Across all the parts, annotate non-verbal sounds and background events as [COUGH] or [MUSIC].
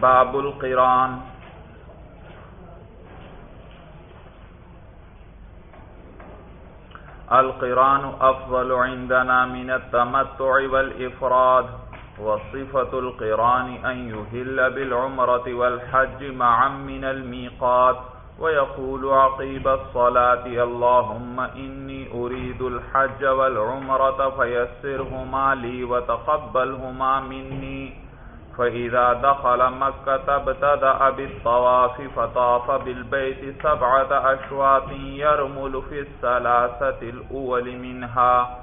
باب القران القران افضل عندنا من التمتع والافراد وصفة القران ان يهل بالعمرة والحج معا من الميقات ويقول عقيب الصلاة اللهم إني أريد الحج والعمرة فيسرهما لي وتقبلهما مني فإذا دخل مكة ابتدأ بالطواف فطاف بالبيت سبعة أشواط يرمل في الثلاثة الأول منها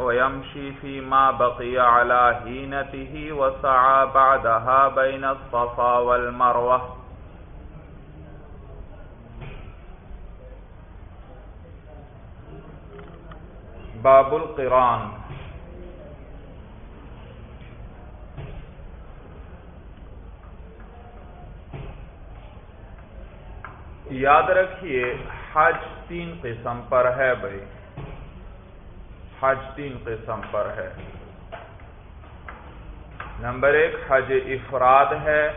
ويمشي فيما بقي على هينته وسعى بعدها بين الصفا والمروة باب القران یاد رکھیے، حج تین قسم پر ہے بھائی۔ حج تین قسم پر ہے۔ نمبر ایک، حج افراد ہے۔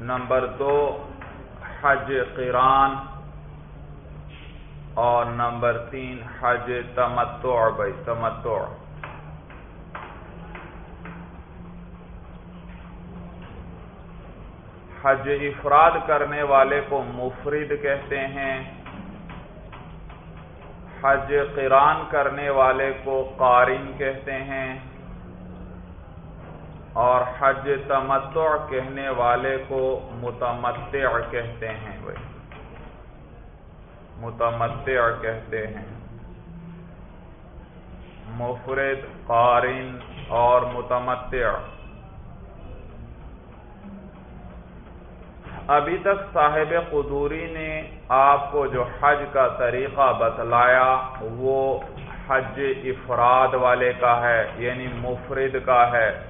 نمبر دو، حج قران اور نمبر تین، حج تمتع، بھائی، تمتع۔ حج افراد کرنے والے کو مفرد کہتے ہیں۔ حج قران کرنے والے کو قارن کہتے ہیں۔ اور حج تمتع کہنے والے کو متمتع کہتے ہیں۔ بھائی متمتع کہتے ہیں۔ مفرد، قارن اور متمتع۔ ابھی تک صاحب قدوری نے آپ کو جو حج کا طریقہ بتلایا وہ حج افراد والے کا ہے یعنی مفرد کا ہے۔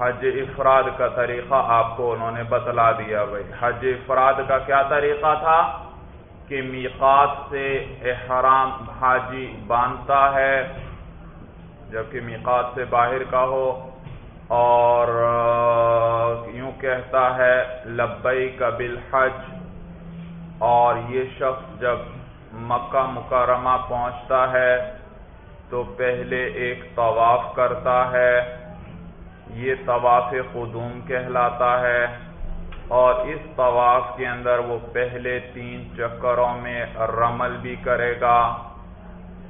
حج افراد کا طریقہ آپ کو انہوں نے بتلا دیا بھائی۔ حج افراد کا کیا طریقہ تھا؟ کہ میقات سے احرام حاجی باندھتا ہے، جبکہ میقات سے باہر کا ہو۔ اور یوں کہتا ہے لبئی قبل حج اور یہ شخص جب مکہ مکرمہ پہنچتا ہے، تو پہلے ایک طواف کرتا ہے۔ یہ طواف قدوم کہلاتا ہے۔ اور اس طواف کے اندر وہ پہلے تین چکروں میں رمل بھی کرے گا۔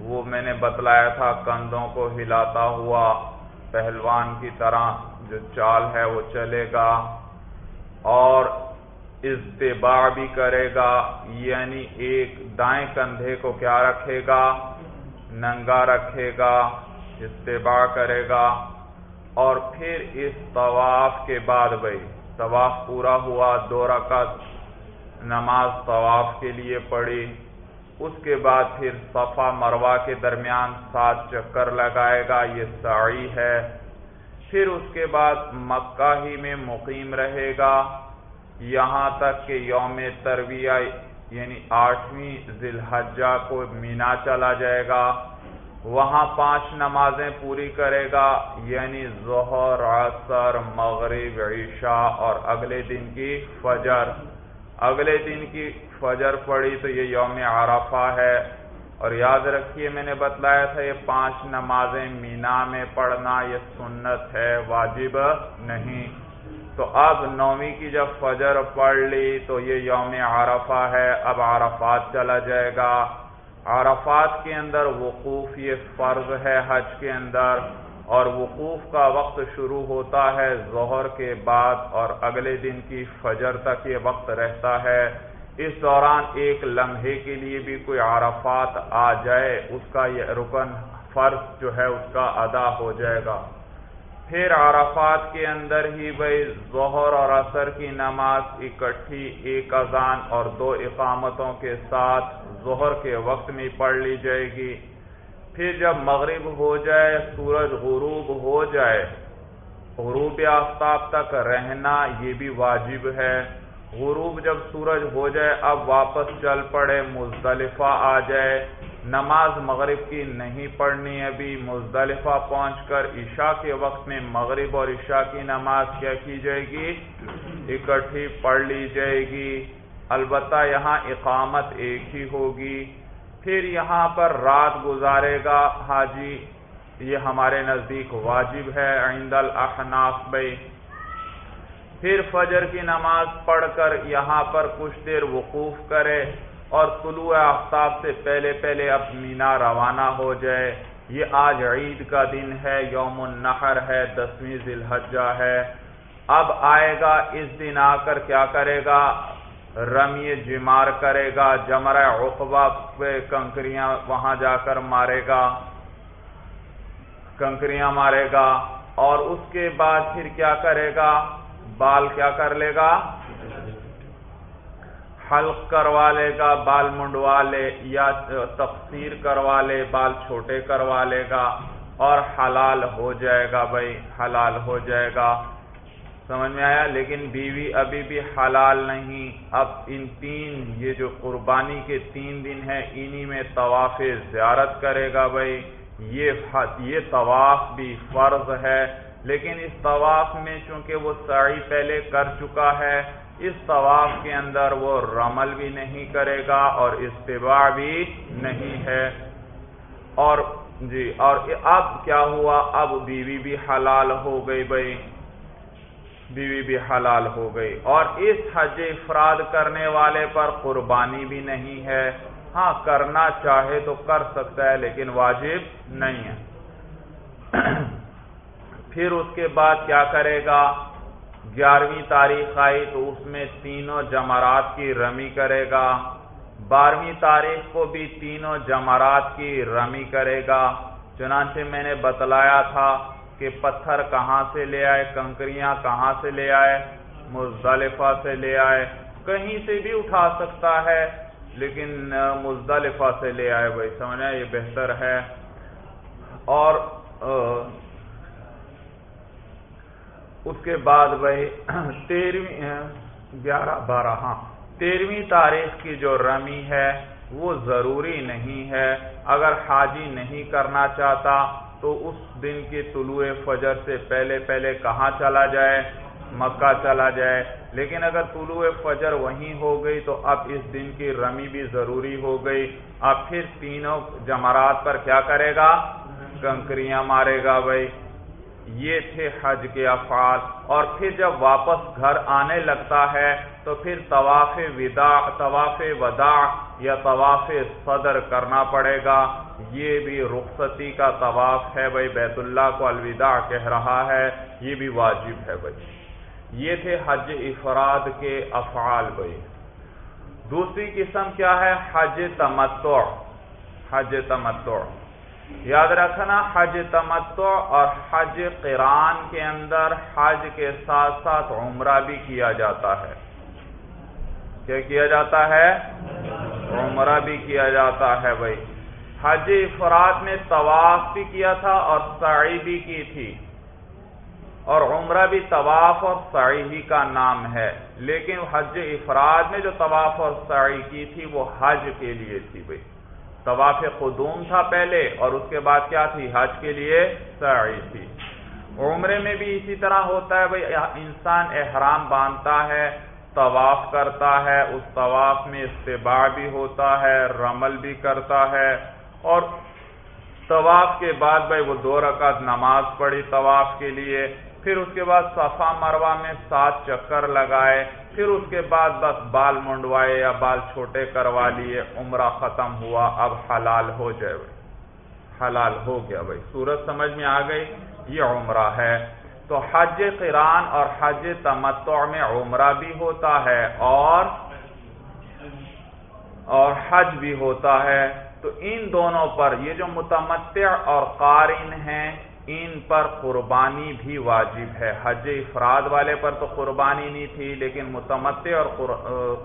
وہ میں نے بتلایا تھا، کندھوں کو ہلاتا ہوا۔ پہلوان کی طرح جو چال ہے وہ چلے گا اور اتباع بھی کرے گا یعنی ایک دائیں کندھے کو کیا رکھے گا؟ ننگا رکھے گا اتباع کرے گا۔ اور پھر اس طواف کے بعد بھائی، طواف پورا ہوا، دو رکعت نماز طواف کے لیے پڑھی۔ اس کے بعد پھر صفا مروا کے درمیان سات چکر لگائے گا، یہ ساڑی ہے۔ پھر اس کے بعد مکہ ہی میں مقیم رہے گا۔ یہاں تک کہ یوم ترویہ یعنی آٹھویں ذی الحجہ کو مینا چلا جائے گا۔ وہاں پانچ نمازیں پوری کرے گا یعنی ظہر، عصر، مغرب، عشاء اور اگلے دن کی فجر۔ اگلے دن کی فجر پڑی تو یہ یوم عرفہ ہے۔ اور یاد رکھیے میں نے بتلایا تھا یہ پانچ نمازیں مینا میں پڑھنا یہ سنت ہے، واجب نہیں۔ تو اب نویں کی جب فجر پڑھ لی تو یہ یوم عرفہ ہے، اب عرفات چلا جائے گا۔ عرفات کے اندر وقوف یہ فرض ہے حج کے اندر۔ اور وقوف کا وقت شروع ہوتا ہے ظہر کے بعد اور اگلے دن کی فجر تک یہ وقت رہتا ہے۔ اس دوران ایک لمحے کے لیے بھی کوئی عرفات آ جائے، اس کا یہ رکن فرض جو ہے اس کا ادا ہو جائے گا۔ پھر عرفات کے اندر ہی بھائی ظہر اور عصر کی نماز اکٹھی، ایک اذان اور دو اقامتوں کے ساتھ ظہر کے وقت میں پڑھ لی جائے گی۔ پھر جب مغرب ہو جائے، سورج غروب ہو جائے، غروب آفتاب تک رہنا یہ بھی واجب ہے۔ غروب جب سورج ہو جائے، اب واپس چل پڑے، مزدلفہ آ جائے۔ نماز مغرب کی نہیں پڑھنی ابھی، مزدلفہ پہنچ کر عشاء کے وقت میں مغرب اور عشاء کی نماز کیا کی جائے گی؟ اکٹھی پڑھ لی جائے گی۔ البتہ یہاں اقامت ایک ہی ہوگی۔ پھر یہاں پر رات گزارے گا، حاجی، یہ ہمارے نزدیک واجب ہے عند الاحناف بھائی۔ پھر فجر کی نماز پڑھ کر یہاں پر کچھ دیر وقوف کرے اور طلوع آفتاب سے پہلے پہلے اب مینا روانہ ہو جائے۔ یہ آج عید کا دن ہے، یوم النحر ہے، دسویں ذی الحجہ ہے۔ اب آئے گا، اس دن آ کر کیا کرے گا؟ رمی جمار کرے گا جمرہ عقبہ پہ کنکریاں وہاں جا کر مارے گا، کنکریاں مارے گا، اور اس کے بعد پھر کیا کرے گا؟ بال کیا کر لے گا؟ حلق کروا لے گا، بال منڈوا لے یا تفسیر کروا لے، بال چھوٹے کروا لے گا، اور حلال ہو جائے گا بھائی، حلال ہو جائے گا۔ سمجھ میں آیا؟ لیکن بیوی ابھی بھی حلال نہیں۔ اب ان تین، یہ جو قربانی کے تین دن ہیں، انہی میں طواف زیارت کرے گا بھائی۔ یہ طواف بھی فرض ہے۔ لیکن اس طواف میں چونکہ وہ ساڑی پہلے کر چکا ہے، اس طواف کے اندر وہ رمل بھی نہیں کرے گا اور استباع بھی نہیں ہے۔ اور جی اور اب کیا ہوا؟ اب بیوی بھی حلال ہو گئی بھائی۔ بیوی بھی حلال ہو گئی اور اس حج افراد کرنے والے پر قربانی بھی نہیں ہے۔ ہاں کرنا چاہے تو کر سکتا ہے لیکن واجب نہیں ہے۔ [CLEARS THROAT] پھر اس کے بعد کیا کرے گا؟ گیارہویں تاریخ آئی تو اس میں تینوں جمرات کی رمی کرے گا۔ بارہویں تاریخ کو بھی تینوں جمرات کی رمی کرے گا۔ چنانچہ میں نے بتلایا تھا کہ پتھر کہاں سے لے آئے، کنکریاں کہاں سے لے آئے، مزدلفہ سے لے آئے، کہیں سے بھی اٹھا سکتا ہے، لیکن مزدلفہ سے لے آئے بھائی، سمجھا؟ یہ بہتر ہے۔ اور اس کے بعد بھائی، تیرہویں گیارہ، بارہ ہاں تیرہویں تاریخ کی جو رمی ہے، وہ ضروری نہیں ہے۔ اگر حاجی نہیں کرنا چاہتا تو اس دن کی طلوع فجر سے پہلے پہلے کہاں چلا جائے؟ مکہ چلا جائے۔ لیکن اگر طلوع فجر وہیں ہو گئی تو اب اس دن کی رمی بھی ضروری ہو گئی۔ اب پھر تینوں جمرات پر کیا کرے گا؟ کنکریاں مارے گا بھائی۔ یہ تھے حج کے افعال اور پھر جب واپس گھر آنے لگتا ہے تو پھر طواف وداع طواف وداع یا طواف صدر کرنا پڑے گا۔ یہ بھی رخصتی کا طواف ہے بھائی، بیت اللہ کو الوداع کہہ رہا ہے، یہ بھی واجب ہے بھائی۔ یہ تھے حج افراد کے افعال بھائی۔ دوسری قسم کیا ہے؟ حج تمتع۔ حج تمتع۔ یاد رکھنا، حج تمتع اور حج قران کے اندر حج کے ساتھ ساتھ عمرہ بھی کیا جاتا ہے۔ کیا کیا جاتا ہے؟ عمرہ بھی کیا جاتا ہے بھائی۔ حج افراد میں طواف بھی کیا تھا اور سعی بھی کی تھی۔ اور عمرہ بھی طواف اور سعی ہی کا نام ہے۔ لیکن حج افراد میں جو طواف اور سعی کی تھی وہ حج کے لیے تھی بھائی طواف قدوم تھا پہلے اور اس کے بعد کیا تھی؟ حج کے لیے سعی تھی۔ عمرے میں بھی اسی طرح ہوتا ہے بھائی انسان احرام باندھتا ہے، طواف کرتا ہے، اس طواف میں استباع بھی ہوتا ہے، رمل بھی کرتا ہے۔ اور طواف کے بعد بھائی وہ دو رکعت نماز پڑھی طواف کے لیے، پھر اس کے بعد صفا مروا میں سات چکر لگائے، پھر اس کے بعد بس بال منڈوائے یا بال چھوٹے کروا لیے، عمرہ ختم ہوا، اب حلال ہو جائے بھائی۔ حلال ہو گیا بھائی۔ سورج سمجھ میں آ گئی، یہ عمرہ ہے۔ تو حج قران اور حج تمتع میں عمرہ بھی ہوتا ہے اور اور حج بھی ہوتا ہے۔ تو ان دونوں پر یہ جو متمتع اور قارن ہیں، ان پر قربانی بھی واجب ہے۔ حج افراد والے پر تو قربانی نہیں تھی، لیکن متمتع اور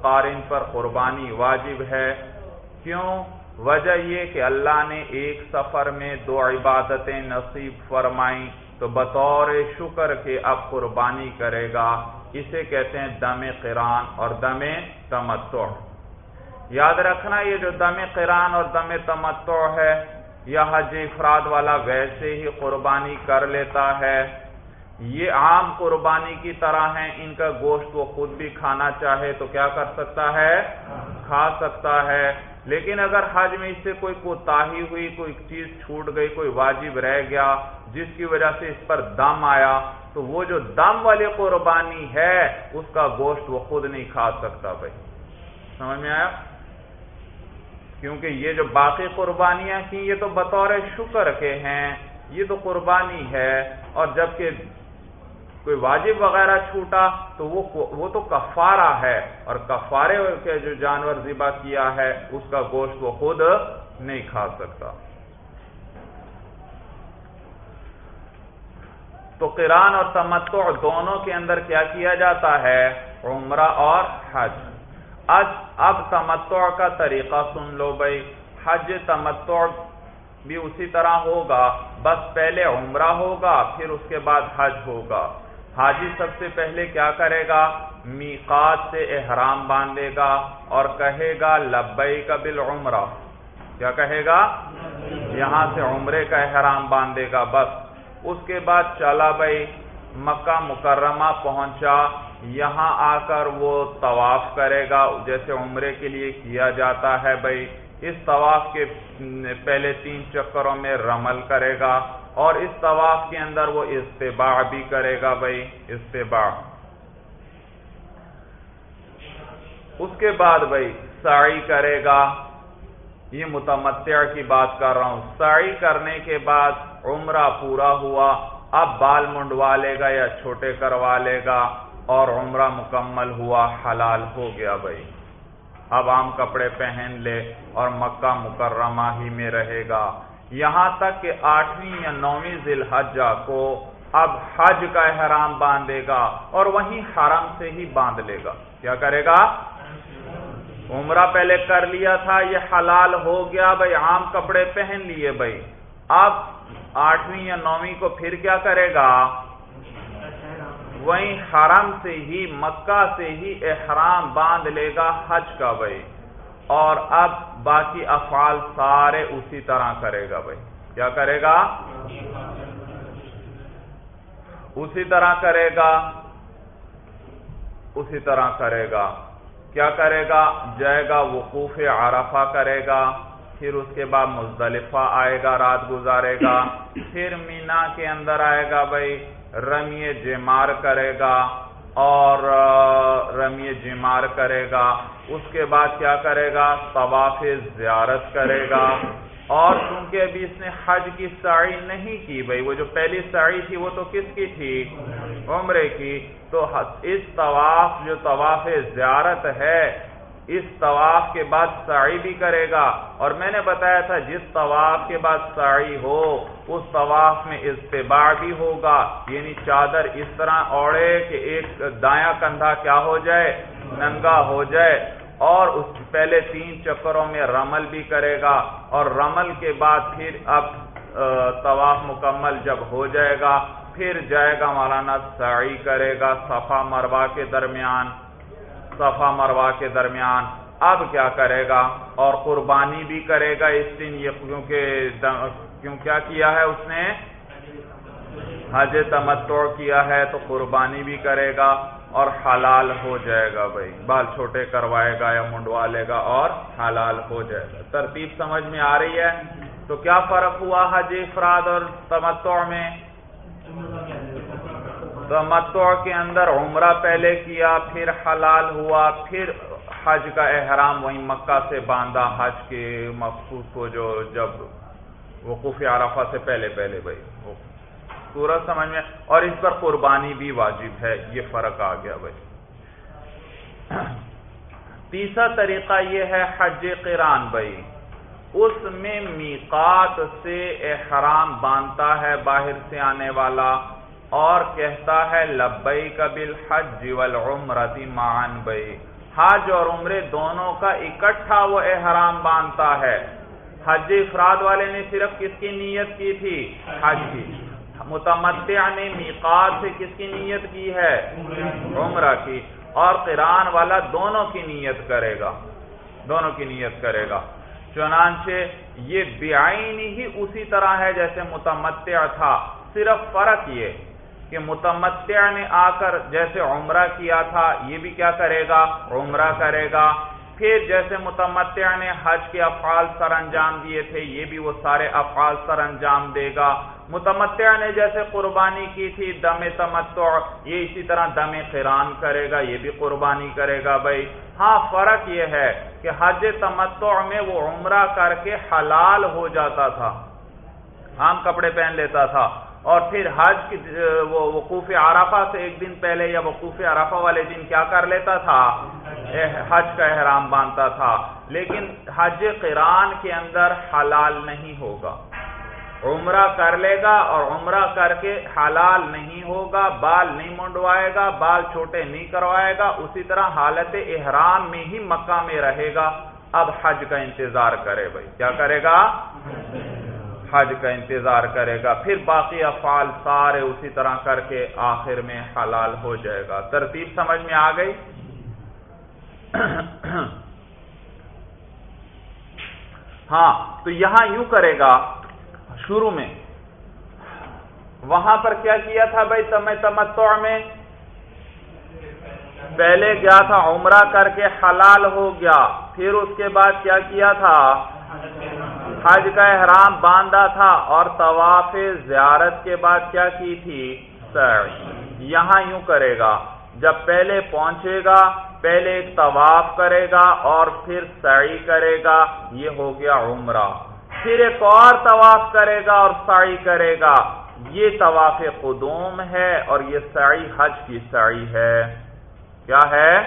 قارن پر قربانی واجب ہے۔ کیوں؟ وجہ یہ کہ اللہ نے ایک سفر میں دو عبادتیں نصیب فرمائیں۔ تو بطور شکر کے اب قربانی کرے گا۔ اسے کہتے ہیں دم قران اور دم تمتع۔ یاد رکھنا یہ جو دم قران اور دم تمتع ہے یا حج افراد والا ویسے ہی قربانی کر لیتا ہے۔ یہ عام قربانی کی طرح ہیں، ان کا گوشت وہ خود بھی کھانا چاہے تو کیا کر سکتا ہے؟ کھا سکتا ہے۔ لیکن اگر حج میں اس سے کوئی کوتاہی ہوئی، کوئی چیز چھوٹ گئی، کوئی واجب رہ گیا، جس کی وجہ سے اس پر دم آیا، تو وہ جو دم والی قربانی ہے، اس کا گوشت وہ خود نہیں کھا سکتا بھائی۔ سمجھ میں آیا؟ کیونکہ یہ جو باقی قربانیاں کی یہ تو بطور شکر کے ہیں، یہ تو قربانی ہے۔ اور جبکہ کوئی واجب وغیرہ چھوٹا تو وہ وہ تو کفارہ ہے۔ اور کفارے کے جو جانور ذبح کیا ہے، اس کا گوشت وہ خود نہیں کھا سکتا۔ تو قرآن اور تمتع دونوں کے اندر کیا کیا جاتا ہے؟ عمرہ اور حج۔ اب تمتع کا طریقہ سن لو بھائی۔ حج تمتع بھی اسی طرح ہوگا۔ بس پہلے عمرہ ہوگا، پھر اس کے بعد حج ہوگا۔ حاجی سب سے پہلے کیا کرے گا؟ میقات سے احرام باندھے گا اور کہے گا لبئی کا بل کیا کہے گا؟ یہاں سے عمرے کا احرام باندھے گا، بس۔ اس کے بعد چلا بھائی، مکہ مکرمہ پہنچا۔ یہاں آ کر وہ طواف کرے گا، جیسے عمرے کے لیے کیا جاتا ہے بھائی۔ اس طواف کے پہلے تین چکروں میں رمل کرے گا اور اس طواف کے اندر وہ استباع بھی کرے گا بھائی، استباع۔ اس کے بعد بھائی ساڑی کرے گا۔ یہ متمتع کی بات کر رہا ہوں۔ ساڑی کرنے کے بعد عمرہ پورا ہوا۔ اب بال منڈوا لے گا یا چھوٹے کروا لے گا۔ اور عمرہ مکمل ہوا، حلال ہو گیا بھائی۔ اب عام کپڑے پہن لے اور مکہ مکرمہ ہی میں رہے گا۔ یہاں تک کہ آٹھویں یا نویں ذی الحجہ کو اب حج کا احرام باندھے گا اور وہیں حرم سے ہی باندھ لے گا۔ کیا کرے گا؟ عمرہ پہلے کر لیا تھا، یہ حلال ہو گیا بھائی، عام کپڑے پہن لیے بھائی۔ اب آٹھویں یا نویں کو پھر کیا کرے گا؟ وہیں حرم سے ہی، مکہ سے ہی احرام باندھ لے گا حج کا بھائی۔ اور اب باقی افعال سارے اسی طرح کرے گا بھائی۔ کیا کرے گا؟ اسی طرح کرے گا۔ اسی طرح کرے گا۔ کیا کرے گا؟ جائے گا، وقوف عرفہ کرے گا۔ پھر اس کے بعد مزدلفہ آئے گا، رات گزارے گا۔ پھر مینا کے اندر آئے گا بھائی۔ رمی جمار کرے گا اور رمی جمار کرے گا۔ اس کے بعد کیا کرے گا؟ طواف زیارت کرے گا۔ اور چونکہ ابھی اس نے حج کی ساڑی نہیں کی بھائی، وہ جو پہلی ساڑی تھی وہ تو کس کی تھی؟ عمرے کی۔ تو اس طواف، جو طواف زیارت ہے اس طواف کے بعد ساڑی بھی کرے گا۔ اور میں نے بتایا تھا، جس طواف کے بعد ساڑی ہو، اس طواف میں استباع بھی ہوگا۔ یعنی چادر اس طرح اوڑے کہ ایک دایاں کندھا کیا ہو جائے، ننگا ہو جائے۔ اور اس پہلے تین چکروں میں رمل بھی کرے گا۔ اور رمل کے بعد پھر اب طواف مکمل جب ہو جائے گا، پھر جائے گا مولانا ساڑی کرے گا صفا مروا کے درمیان۔ صفا مروا کے درمیان۔ اب کیا کرے گا؟ اور قربانی بھی کرے گا اس دن، یہ کیونکہ کیوں کیا کیا ہے اس نے؟ حج تمتع کیا ہے تو قربانی بھی کرے گا اور حلال ہو جائے گا بھائی۔ بال چھوٹے کروائے گا یا منڈوا لے گا اور حلال ہو جائے گا۔ ترتیب سمجھ میں آ رہی ہے۔ تو کیا فرق ہوا حج افراد اور تمتع میں؟ تمتع کے اندر عمرہ پہلے کیا، پھر حلال ہوا، پھر حج کا احرام وہیں مکہ سے باندھا، حج کے مخصوص کو جو جب وقوف عرفہ سے پہلے پہلے بھائی سورج سمجھ میں، اور اس پر قربانی بھی واجب ہے، یہ فرق آ گیا بھائی۔ تیسرا طریقہ یہ ہے حج قران بھائی۔ اس میں میقات سے احرام باندھتا ہے، باہر سے آنے والا۔ اور کہتا ہے لبئی کبل حج والعمرتی معن بئی۔ حج اور عمرے دونوں کا اکٹھا وہ احرام باندھتا ہے۔ حج افراد والے نے صرف کس کی نیت کی تھی؟ حج کی۔ متمتع نے میقات سے کس کی نیت کی ہے؟ عمرہ کی۔ اور قرآن والا دونوں کی نیت کرے گا۔ دونوں کی نیت کرے گا۔ چنانچہ یہ بیائن ہی اسی طرح ہے جیسے متمتع تھا۔ صرف فرق یہ کہ متمتع نے آ کر جیسے عمرہ کیا تھا، یہ بھی کیا کرے گا؟ عمرہ کرے گا۔ پھر جیسے متمتع نے حج کے افعال سر انجام دیے تھے، یہ بھی وہ سارے افعال سر انجام دے گا۔ متمتع نے جیسے قربانی کی تھی، دم تمتع، یہ اسی طرح دم قران کرے گا، یہ بھی قربانی کرے گا بھائی۔ ہاں فرق یہ ہے کہ حج تمتع میں وہ عمرہ کر کے حلال ہو جاتا تھا۔ عام کپڑے پہن لیتا تھا اور پھر حج کی وہ وقوف عرفہ سے ایک دن پہلے یا وقوف عرفہ والے دن کیا کر لیتا تھا؟ حج کا احرام باندھتا تھا۔ لیکن حج قران کے اندر حلال نہیں ہوگا۔ عمرہ کر لے گا اور عمرہ کر کے حلال نہیں ہوگا، بال نہیں منڈوائے گا، بال چھوٹے نہیں کروائے گا، اسی طرح حالت احرام میں ہی مکہ میں رہے گا۔ اب حج کا انتظار کرے بھائی، کیا کرے گا؟ حج کا انتظار کرے گا، پھر باقی افعال سارے اسی طرح کر کے آخر میں حلال ہو جائے گا۔ ترتیب سمجھ میں آ گئی؟ [COUGHS] ہاں تو یہاں یوں کرے گا، شروع میں۔ وہاں پر کیا کیا تھا بھائی؟ تمہیں تمتع میں۔ پہلے گیا تھا؟ عمرہ کر کے حلال ہو گیا، پھر اس کے بعد کیا کیا تھا؟ حج کا احرام باندھا تھا اور طواف زیارت کے بعد کیا کی تھی؟ سعی۔ یہاں یوں کرے گا، جب پہلے پہنچے گا، پہلے ایک طواف کرے گا اور پھر سعی کرے گا، یہ ہو گیا عمرہ۔ پھر ایک اور طواف کرے گا اور سعی کرے گا۔ یہ طواف قدوم ہے اور یہ سعی حج کی سعی ہے۔ کیا ہے؟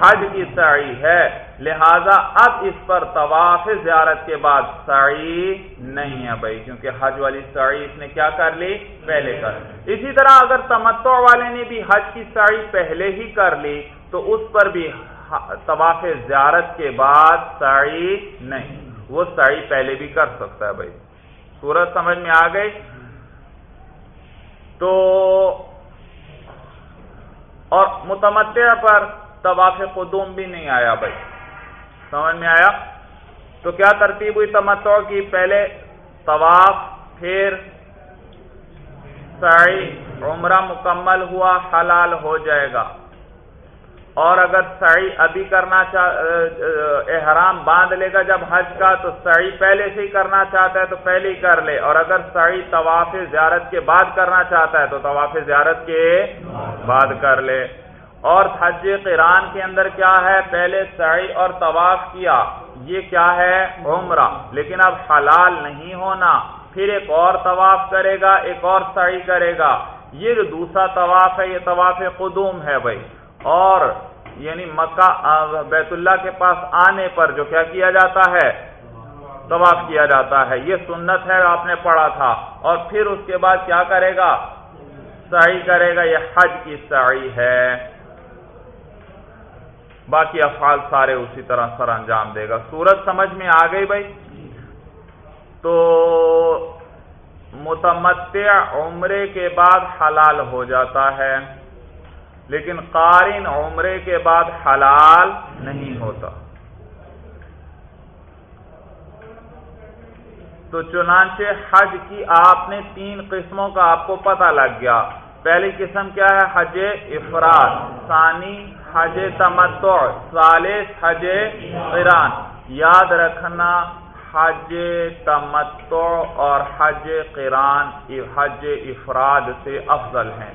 حج کی سعی ہے، لہذا اب اس پر طواف زیارت کے بعد سعی نہیں ہے بھائی، کیونکہ حج والی سعی اس نے کیا کر لی؟ پہلے کر اسی طرح اگر تمتع والے نے بھی حج کی سعی پہلے ہی کر لی، تو اس پر بھی طواف زیارت کے بعد سعی نہیں۔ وہ سعی پہلے بھی کر سکتا ہے بھائی۔ سورج سمجھ میں آ گئی؟ تو اور متمتع پر طواف قدوم بھی نہیں آیا بھائی۔ سمجھ میں آیا؟ تو کیا ترتیب ہوئی تمتع کی؟ پہلے طواف، پھر سعی، عمرہ مکمل ہوا، حلال ہو جائے گا۔ اور اگر سعی ابھی کرنا چاہ احرام باندھ لے گا جب حج کا، تو سعی پہلے سے ہی کرنا چاہتا ہے تو پہلے ہی کر لے۔ اور اگر سعی طواف زیارت کے بعد کرنا چاہتا ہے تو طواف زیارت کے بعد کر لے۔ اور حج قران کے اندر کیا ہے؟ پہلے سعی اور طواف کیا، یہ کیا ہے؟ عمرہ۔ لیکن اب حلال نہیں ہونا، پھر ایک اور طواف کرے گا، ایک اور سعی کرے گا۔ یہ جو دوسرا طواف ہے، یہ طواف قدوم ہے بھائی۔ اور یعنی مکہ بیت اللہ کے پاس آنے پر جو کیا کیا جاتا ہے؟ طواف کیا جاتا ہے۔ یہ سنت ہے، آپ نے پڑھا تھا۔ اور پھر اس کے بعد کیا کرے گا؟ سعی کرے گا، یہ حج کی سعی ہے۔ باقی افعال سارے اسی طرح سر انجام دے گا۔ سورج سمجھ میں آ گئی بھائی؟ تو متمتع عمرے کے بعد حلال ہو جاتا ہے، لیکن قارن عمرے کے بعد حلال نہیں ہوتا۔ تو چنانچہ حج کی آپ نے تین قسموں کا آپ کو پتہ لگ گیا۔ پہلی قسم کیا ہے؟ حج افراد، ثانی حج تمتع ثالث حج قران یاد رکھنا، حج تمتع اور حج قران حج افراد سے افضل ہیں۔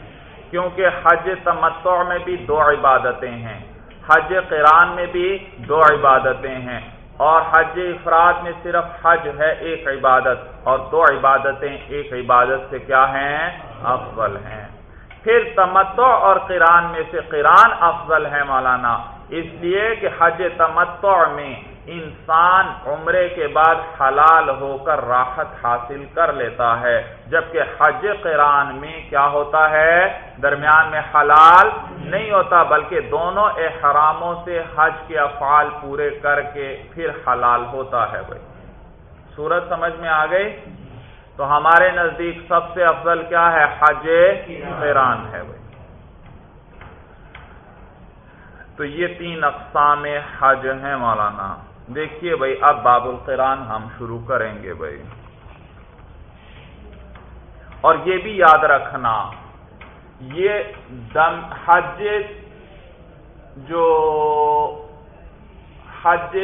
کیونکہ حج تمتع میں بھی دو عبادتیں ہیں۔ حج قران میں بھی دو عبادتیں ہیں۔ اور حج افراد میں صرف حج ہے ایک عبادت، اور دو عبادتیں ایک عبادت سے کیا ہیں؟ افضل ہیں۔ پھر تمتع اور قران میں سے قران افضل ہے مولانا۔ اس لیے کہ حج تمتع میں انسان عمرے کے بعد حلال ہو کر راحت حاصل کر لیتا ہے، جبکہ حج قران میں کیا ہوتا ہے؟ درمیان میں حلال نہیں ہوتا، بلکہ دونوں احراموں سے حج کے افعال پورے کر کے پھر حلال ہوتا ہے بھائی۔ سورج سمجھ میں آ گئی؟ تو ہمارے نزدیک سب سے افضل کیا ہے؟ حج قران ہے بھائی تو تو یہ تین اقسام حج ہیں مولانا۔ دیکھیے بھائی، اب باب القران ہم شروع کریں گے بھائی۔ اور یہ بھی یاد رکھنا، یہ دم حج جو حج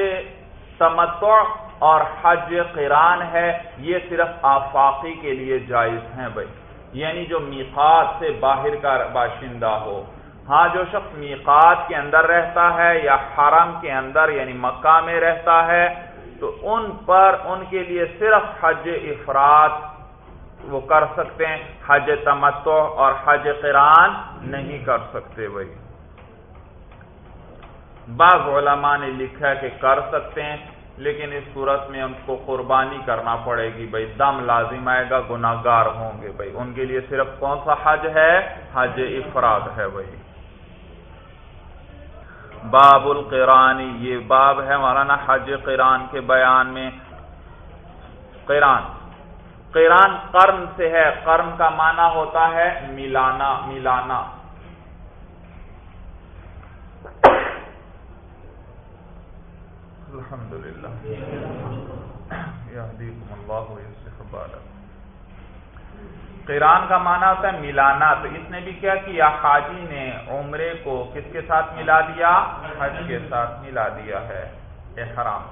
تمتع اور حج قران ہے، یہ صرف آفاقی کے لیے جائز ہیں بھائی۔ یعنی جو میقات سے باہر کا باشندہ ہو۔ ہاں جو شخص میقات کے اندر رہتا ہے یا حرم کے اندر یعنی مکہ میں رہتا ہے، تو ان پر ان کے لیے صرف حج افراد وہ کر سکتے ہیں۔ حج تمتع اور حج قران نہیں کر سکتے بھائی۔ بعض علماء نے لکھا کہ کر سکتے ہیں۔ لیکن اس صورت میں ہم کو قربانی کرنا پڑے گی، بھائی دم لازم آئے گا گناگار ہوں گے، بھائی۔ ان کے لیے صرف کون سا حج ہے؟ حج افراد ہے، بھائی۔ باب القرانی یہ باب ہے مولانا حج قران کے بیان میں۔ قران قران قرن سے ہے، قرن کا معنی ہوتا ہے ملانا ملانا۔ الحمد للہ قیران کا معنی ہوتا ہے ملانا، تو اس نے بھی کیا کیا؟ حاجی نے عمرے کو کس کے ساتھ ملا دیا؟ حج کے ساتھ ملا دیا ہے، احرام.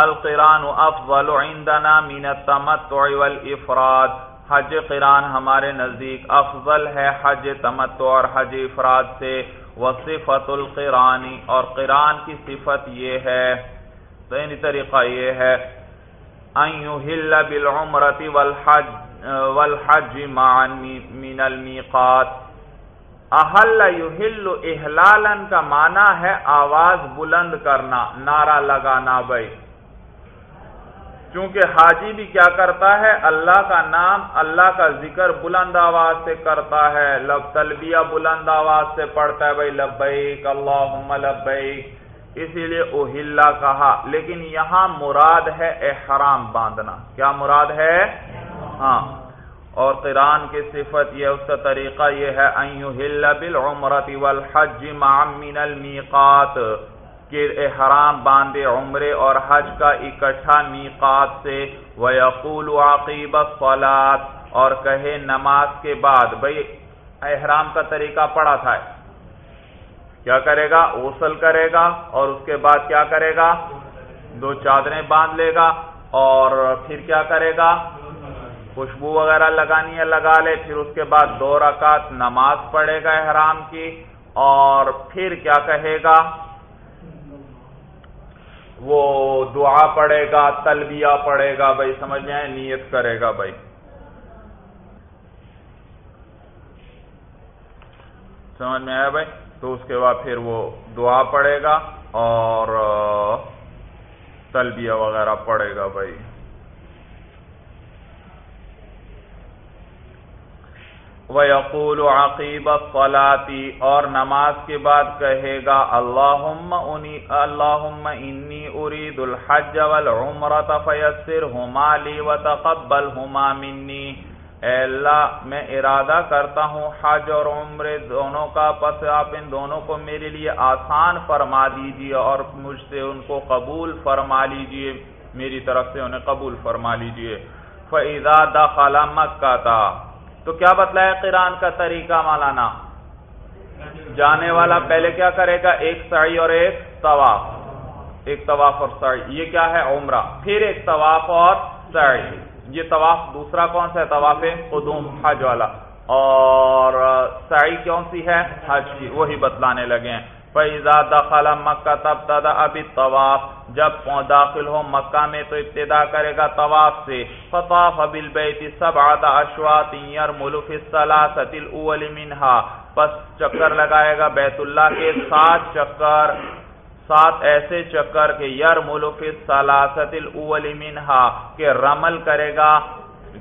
القران افضل عندنا من التمتع والافراد. حج قران ہمارے نزدیک افضل ہے، حج تمتع اور حج افراد سے. وصفت القرانی اور قرآن کی صفت یہ ہے یعنی طریقہ یہ ہے بالعمرت والحج والحج من المیقات احل یحل احلالا کا معنی ہے آواز بلند کرنا، نعرہ لگانا بھائی۔ چونکہ حاجی بھی کیا کرتا ہے؟ اللہ کا نام، اللہ کا ذکر بلند آواز سے کرتا ہے۔ لب تلبیہ بلند آواز سے پڑھتا ہے بھائی، لبیک، اللہم لبیک۔ اسی لیے اوہلا کہا۔ لیکن یہاں مراد ہے احرام باندھنا۔ کیا مراد ہے؟ ہاں۔ اور قرآن کی صفت یہ، اس کا طریقہ یہ ہے بالعمرت والحج مع من المیقات کہ احرام باندھے عمرے اور حج کا اکٹھا میقات سے، وَيَقُولُ عَقِيبَ الصَّلَاةِ، اور کہے نماز کے بعد۔ بھئی احرام کا طریقہ پڑا تھا۔ کیا کرے گا؟ غسل کرے گا، اور اس کے بعد کیا کرے گا؟ دو چادریں باندھ لے گا، اور پھر کیا کرے گا؟ خوشبو وغیرہ لگانی ہے، لگا لے۔ پھر اس کے بعد دو رکعت نماز پڑھے گا احرام کی، اور پھر کیا کہے گا؟ وہ دعا پڑے گا، تلبیہ پڑے گا، بھائی سمجھ میں نیت کرے گا بھائی۔ سمجھ میں آیا بھائی؟ تو اس کے بعد پھر وہ دعا پڑے گا اور تلبیہ وغیرہ پڑے گا بھائی۔ وَيَقُولُ عَقِيبَ الصَّلَاةِ اور نماز کے بعد کہے گا، اللہم اللہم انی ارید الحج والعمرت فیسرہما لی وتقبلہما منی. اے اللہ، میں ارادہ کرتا ہوں، حج اور عمر دونوں کا پس آپ ان دونوں کو میرے لیے آسان فرما دیجیے اور مجھ سے ان کو قبول فرما لیجیے، میری طرف سے انہیں قبول فرما لیجیے۔ فَإِذَا دَخَلَ مَكَّةَ تو کیا بتلایا قرآن کا طریقہ مولانا؟ جانے والا پہلے کیا کرے گا؟ ایک سعی اور ایک طواف۔ ایک طواف اور سعی۔ یہ کیا ہے؟ عمرہ۔ پھر ایک طواف اور سعی۔ یہ طواف دوسرا کون سا ہے؟ طواف قدوم، حج والا۔ اور سعی کون سی ہے؟ حج کی۔ وہی بتلانے لگے ہیں۔ فیضا دخل مکہ تب تدا ابھی طواف جب داخل ہو مکہ میں تو ابتدا کرے گا طواف سے۔ فطاف بالبیت سبعت اشواط يرمل في الثلاثه الاول منها۔ پس چکر لگائے گا بیت اللہ کے سات چکر، سات ایسے چکر کے یرمل في الثلاثه الاول منها کہ رمل کرے گا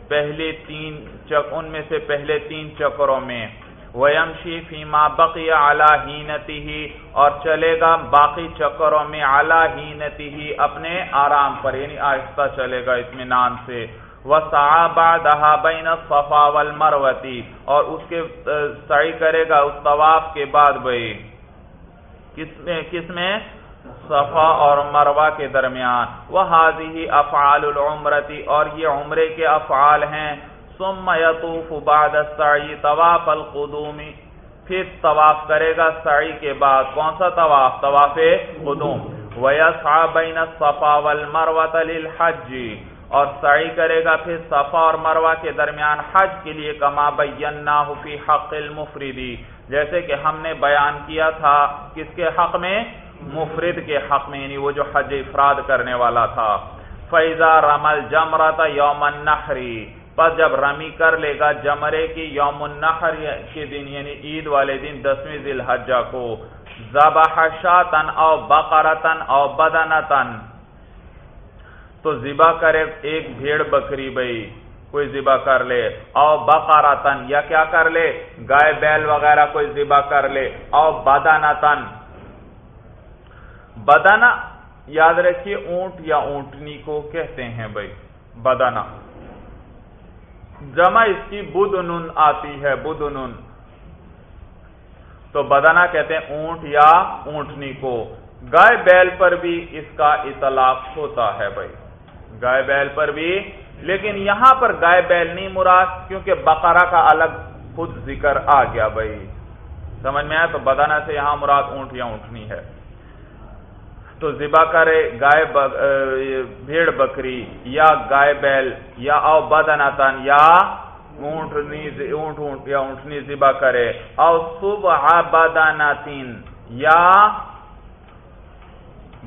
پہلے تین چک، ان میں سے پہلے تین چکروں میں۔ ویمشی فیما بقی اعلی ہینتی ہی اور چلے گا باقی چکروں میں اعلی ہینتی ہی اپنے آرام پر یعنی آہستہ چلے گا اطمینان سے۔ وَسَعَى بَيْنَ الصَّفَا وَالْمَرْوَتِ اور اس کے سعی کرے گا اس طواف کے بعد بھئی۔ کس میں کس میں؟ صفا اور مروا کے درمیان۔ وہ حاضی افعال العمرتی اور یہ عمرے کے افعال ہیں۔ ثم يطوف بعد السعی طواف القدومی پھر طواف کرے گا سعی کے بعد۔ کون سا طواف؟ طواف قدوم۔ وَيَسْعَى بَيْنَ الصَّفَا وَالْمَرْوَةَ لِلْحَجِّ۔ اور سعی کرے گا پھر صفا اور مروہ کے درمیان حج کے لیے، کما بیناہ فی حق المفردی جیسے کہ ہم نے بیان کیا تھا، کس کے حق میں؟ مفرد کے حق میں یعنی وہ جو حج افراد کرنے والا تھا۔ فیضا رمل جمرت یوم النحری پس جب رمی کر لے گا جمرے کی یوم النحر کے دن یعنی عید والے دن دسویں ذی الحجہ کو، ذبح شاتن او بقرتن او بدنتن تو ذبح کرے ایک بھیڑ بکری بھائی کوئی ذبح کر لے او بقرتن یا کیا کر لے؟ گائے بیل وغیرہ کوئی ذبح کر لے او بدنتن بدنا یاد رکھیے اونٹ یا اونٹنی کو کہتے ہیں بھائی بدنا جمع اس کی بدنن آتی ہے بدنن تو بدنا کہتے ہیں اونٹ یا اونٹنی کو۔ گائے بیل پر بھی اس کا اطلاق ہوتا ہے بھائی۔ گائے بیل پر بھی۔ لیکن یہاں پر گائے بیل نہیں مراد، کیونکہ بقرہ کا الگ خود ذکر آ گیا بھائی۔ سمجھ میں آیا؟ تو بدنا سے یہاں مراد اونٹ یا اونٹنی ہے۔ تو ذبح کرے گائے بھیڑ بکری یا گائے بیل یا او بدنتن یا اونٹنی اونٹ اونٹ یا اونٹنی ذبح کرے۔ او صبح بدنتین یا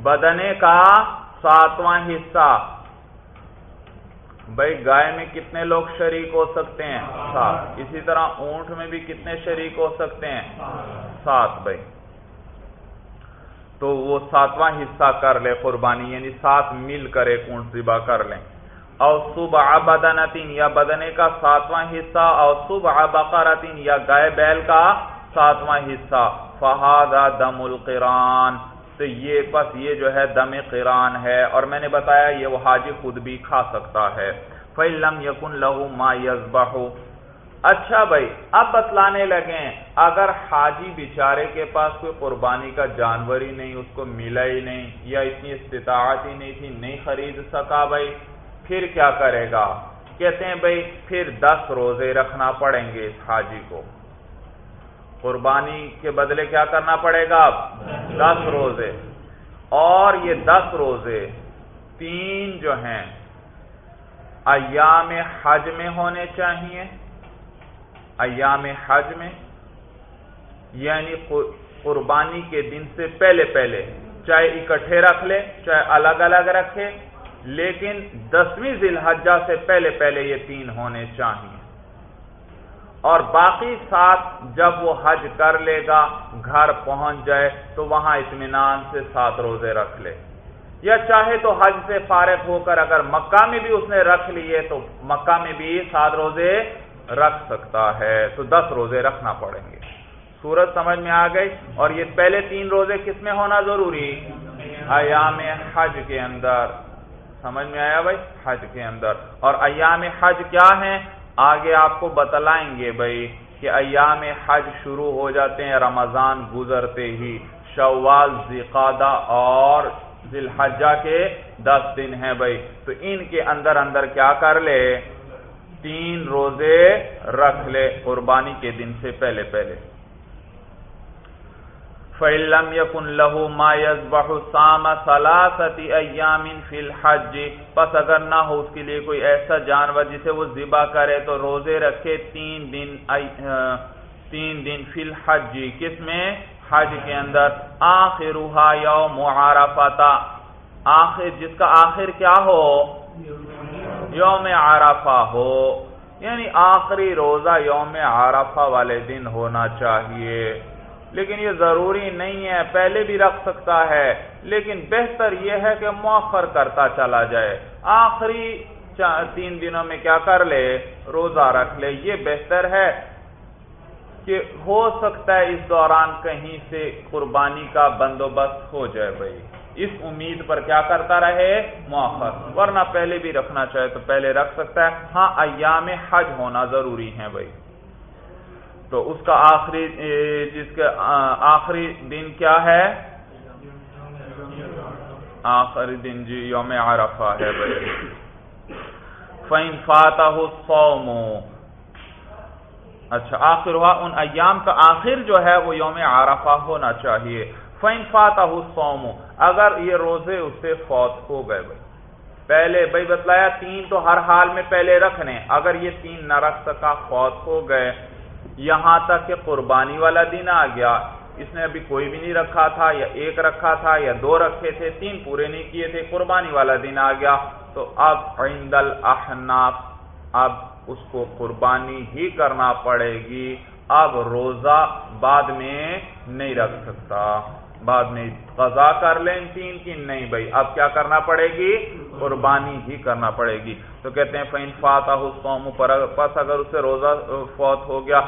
بدنے کا ساتواں حصہ۔ بھائی، گائے میں کتنے لوگ شریک ہو سکتے ہیں؟ سات۔ اسی طرح اونٹ میں بھی کتنے شریک ہو سکتے ہیں؟ سات بھائی۔ تو وہ ساتواں حصہ کر لے قربانی یعنی سات مل کر ایک اونٹ ذبح کر لیں۔ اور صبح بدنتین، یا بدنے کا ساتواں حصہ اور صبح بقرتین، یا گائے بیل کا ساتواں حصہ۔ فہاد دم القران تو یہ پس یہ جو ہے دم قران ہے۔ اور میں نے بتایا یہ وہ حاجی خود بھی کھا سکتا ہے۔ فَإِلَّمْ يَكُنْ لَهُ مَا يَزْبَحُ اچھا بھائی، اب بتلانے لگے اگر حاجی بیچارے کے پاس کوئی قربانی کا جانور ہی نہیں، اس کو ملا ہی نہیں، یا اتنی استطاعت ہی نہیں تھی، نہیں خرید سکا بھائی، پھر کیا کرے گا؟ کہتے ہیں بھائی، پھر دس روزے رکھنا پڑیں گے اس حاجی کو۔ قربانی کے بدلے کیا کرنا پڑے گا؟ اب دس روزے۔ اور یہ دس روزے تین جو ہیں، ایام حج میں ہونے چاہیے ایام حج میں یعنی قربانی کے دن سے پہلے پہلے، چاہے اکٹھے رکھ لے، چاہے الگ الگ رکھے، لیکن دسویں ذی الحجہ سے پہلے پہلے یہ تین ہونے چاہیے۔ اور باقی سات جب وہ حج کر لے گا، گھر پہنچ جائے، تو وہاں اطمینان سے سات روزے رکھ لے۔ یا چاہے تو حج سے فارغ ہو کر اگر مکہ میں بھی اس نے رکھ لیے، تو مکہ میں بھی سات روزے رکھ سکتا ہے تو دس روزے رکھنا پڑیں گے۔ سورج سمجھ میں آ گئی؟ اور یہ پہلے تین روزے کس میں ہونا ضروری؟ ایام حج کے اندر۔ سمجھ میں آیا بھائی؟ حج کے اندر۔ اور ایام حج کیا ہیں؟ آگے آپ کو بتلائیں گے بھائی کہ ایام حج شروع ہو جاتے ہیں رمضان گزرتے ہی۔ شوال زقادہ اور ذی الحجہ کے دس دن ہیں بھائی۔ تو ان کے اندر اندر کیا کر لے؟ تین روزے رکھ لے قربانی کے دن سے پہلے پہلے۔ فعلم یقن لہو ما یزبح سام سلاستی ایام فی الحج پس اگر نہ ہو اس کے لیے کوئی ایسا جانور جسے وہ ذبح کرے تو روزے رکھے تین دن تین دن فی الحج۔ کس میں؟ حج کے اندر۔ آخرها یوم عرفتا۔ آخر، جس کا آخر کیا ہو؟ یوم عرفہ ہو یعنی آخری روزہ یوم عرفہ والے دن ہونا چاہیے۔ لیکن یہ ضروری نہیں ہے، پہلے بھی رکھ سکتا ہے، لیکن بہتر یہ ہے کہ مؤخر کرتا چلا جائے۔ آخری تین دنوں میں کیا کر لے، روزہ رکھ لے۔ یہ بہتر ہے کہ ہو سکتا ہے اس دوران کہیں سے قربانی کا بندوبست ہو جائے بھائی۔ اس امید پر کیا کرتا رہے؟ مؤخر ورنہ پہلے بھی رکھنا چاہے تو پہلے رکھ سکتا ہے۔ ہاں ایام حج ہونا ضروری ہے بھائی۔ تو اس کا آخری جس کا آخری دن کیا ہے؟ آخری دن جی یوم عرفہ ہے بھائی۔ فین فاتح سوم اچھا آخر ہوا، ان ایام کا آخر جو ہے وہ یوم عرفہ ہونا چاہیے۔ فین فاتح سوم اگر یہ روزے اس سے فوت ہو گئے بھائی۔ پہلے بھائی بتلایا تین تو ہر حال میں پہلے رکھنے، اگر یہ تین نہ رکھ سکا فوت ہو گئے۔ یہاں تک کہ قربانی والا دن آ گیا، اس نے ابھی کوئی بھی نہیں رکھا تھا، یا ایک رکھا تھا، یا دو رکھے تھے، تین پورے نہیں کیے تھے، قربانی والا دن آ گیا۔ تو اب عند الاحناف، اب اس کو قربانی ہی کرنا پڑے گی۔ اب روزہ بعد میں نہیں رکھ سکتا۔ بعد میں قضا کر لیں تین کی، نہیں بھائی، اب کیا کرنا پڑے گی؟ قربانی ہی کرنا پڑے گی۔ تو کہتے ہیں فین فاتح قوم پر پس اگر اسے روزہ فوت ہو گیا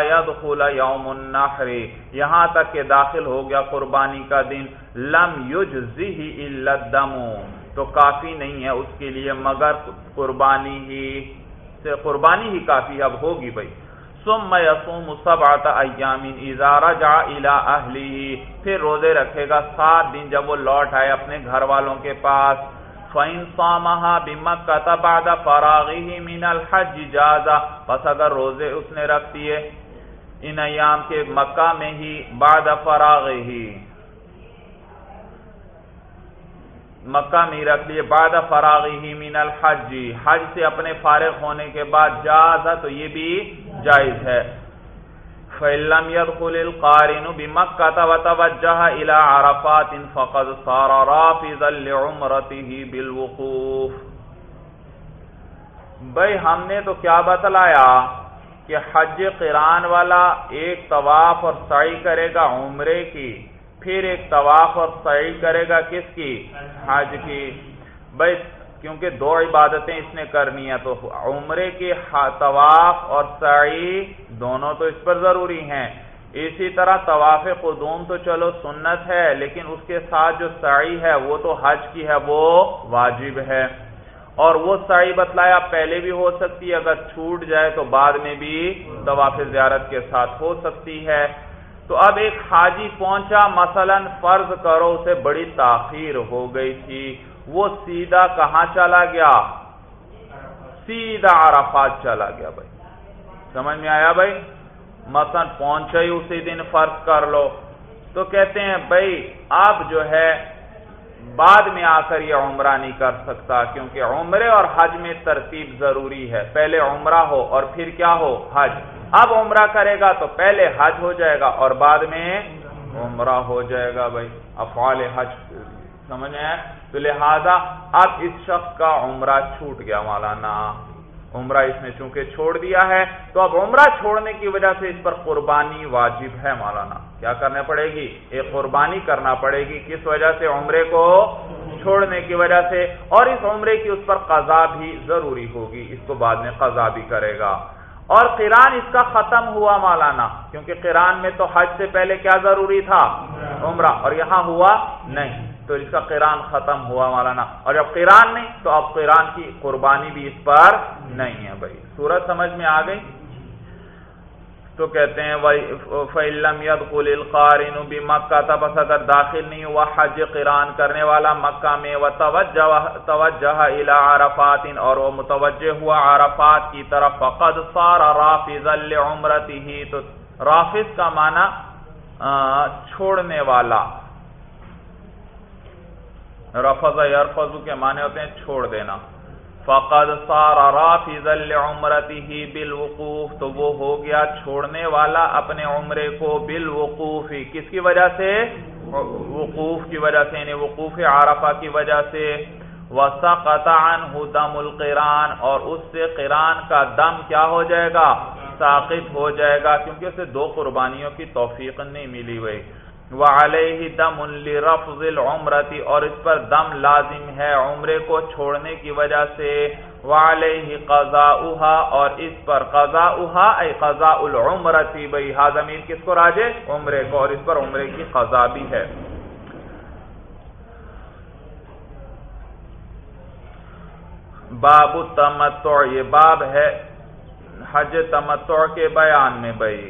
يدخل یوم النحر، یہاں تک کہ داخل ہو گیا قربانی کا دن، لم یجزه الا الدم۔ تو کافی نہیں ہے اس کے لیے، مگر قربانی ہی سے، قربانی ہی کافی اب ہوگی بھائی۔ ثم يصوم سبعه ايام اذا رجع الى اهله پھر روزے رکھے گا سات دن جب وہ لوٹ آئے اپنے گھر والوں کے پاس۔ فَإِن صَامَهَا بِمَكَّةَ بَعْدَ فَرَاغِهِ مِنَ الْحَجِّ جَازَ۔ پس اگر روزے اس نے رکھ دیے ان ایام کے مکہ میں ہی بعد فراغه۔ مکہ میں رکھ لیے بعد فراغه من الحج۔ حج سے اپنے فارغ ہونے کے بعد جازا تو یہ بھی جائز ہے۔ فَإِلَّمْ يَدْخُلِ الْقَارِنُ بِمَكَّةَ وَتَوَجَّهَ إِلَى عَرَفَاتٍ فَقَدْ صَارَ رَافِزًا لِعُمْرَتِهِ بِالْوُقُوفِ۔ بھئی ہم نے تو کیا بتلایا کہ حج قران والا ایک طواف اور سعی کرے گا عمرے کی، پھر ایک طواف اور سعی کرے گا کس کی؟ حج کی۔ بھئی کیونکہ دو عبادتیں اس نے کرنی ہیں، تو عمرے کے طواف اور سعی دونوں تو اس پر ضروری ہیں۔ اسی طرح طواف قدوم تو چلو سنت ہے، لیکن اس کے ساتھ جو سعی ہے، وہ تو حج کی ہے، وہ واجب ہے۔ اور وہ سعی بتلایا پہلے بھی ہو سکتی ہے، اگر چھوٹ جائے تو بعد میں بھی طواف زیارت کے ساتھ ہو سکتی ہے۔ تو اب ایک حاجی پہنچا، مثلا فرض کرو اسے بڑی تاخیر ہو گئی تھی۔ وہ سیدھا کہاں چلا گیا؟ سیدھا عرفات چلا گیا بھائی۔ سمجھ میں آیا بھائی؟ مثلا پہنچے ہی اسی دن فرض کر لو۔ تو کہتے ہیں بھائی اب جو ہے، بعد میں آ کر یہ عمرہ نہیں کر سکتا، کیونکہ عمرے اور حج میں ترتیب ضروری ہے۔ پہلے عمرہ ہو اور پھر کیا ہو؟ حج۔ اب عمرہ کرے گا تو پہلے حج ہو جائے گا اور بعد میں عمرہ ہو جائے گا بھائی۔ افعال حج۔ سمجھ میں تو لہذا اب اس شخص کا عمرہ چھوٹ گیا مولانا۔ عمرہ اس نے چونکہ چھوڑ دیا ہے، تو اب عمرہ چھوڑنے کی وجہ سے اس پر قربانی واجب ہے مولانا۔ کیا کرنا پڑے گی؟ ایک قربانی کرنا پڑے گی۔ کس وجہ سے؟ عمرے کو چھوڑنے کی وجہ سے۔ اور اس عمرے کی اس پر قضا بھی ضروری ہوگی۔ اس کو بعد میں قضا بھی کرے گا۔ اور قرآن اس کا ختم ہوا مولانا، کیونکہ قرآن میں تو حج سے پہلے کیا ضروری تھا؟ عمرہ۔ اور یہاں ہوا نہیں۔ تو اس کا قرآن ختم ہوا مولانا۔ اور جب قرآن نہیں، تو اب قرآن کی قربانی بھی اس پر نہیں ہے بھائی۔ سورج سمجھ میں آ گئی؟ تو کہتے ہیں فعلم ید القارن بھی مکہ تب اگر داخل نہیں ہوا، حج قرآن کرنے والا مکہ میں وہ توجہ الا عرفات، اور وہ متوجہ ہوا عرفات کی طرف، فقد صار رافض عمرتی ہی تو رافض کا معنی چھوڑنے والا۔ رفض یرفض کے معنی ہوتے ہیں، چھوڑ دینا۔ فقد صار رافض لعمرته بالوقوف۔ تو وہ ہو گیا چھوڑنے والا اپنے عمرے کو بالوقوف۔ کس کی وجہ سے؟ وقوف کی وجہ سے یعنی وقوف عرفہ کی وجہ سے۔ وسقط عنه دم القران۔ اور اس سے قران کا دم کیا ہو جائے گا؟ ساقط ہو جائے گا۔ کیونکہ اسے دو قربانیوں کی توفیق نہیں ملی ہوئی۔ وعلیہ دم لرفض العمرتی اور اس پر دم لازم ہے عمرے کو چھوڑنے کی وجہ سے۔ وعلیہ قضاؤہا، اور اس پر قضاؤہا، ای قضاء العمرتی بھئی حاضمیر کس کو راجے عمرے کو، اور اس پر عمرے کی قضا بھی ہے۔ باب التمتع یہ باب ہے حج تمتع کے بیان میں بھائی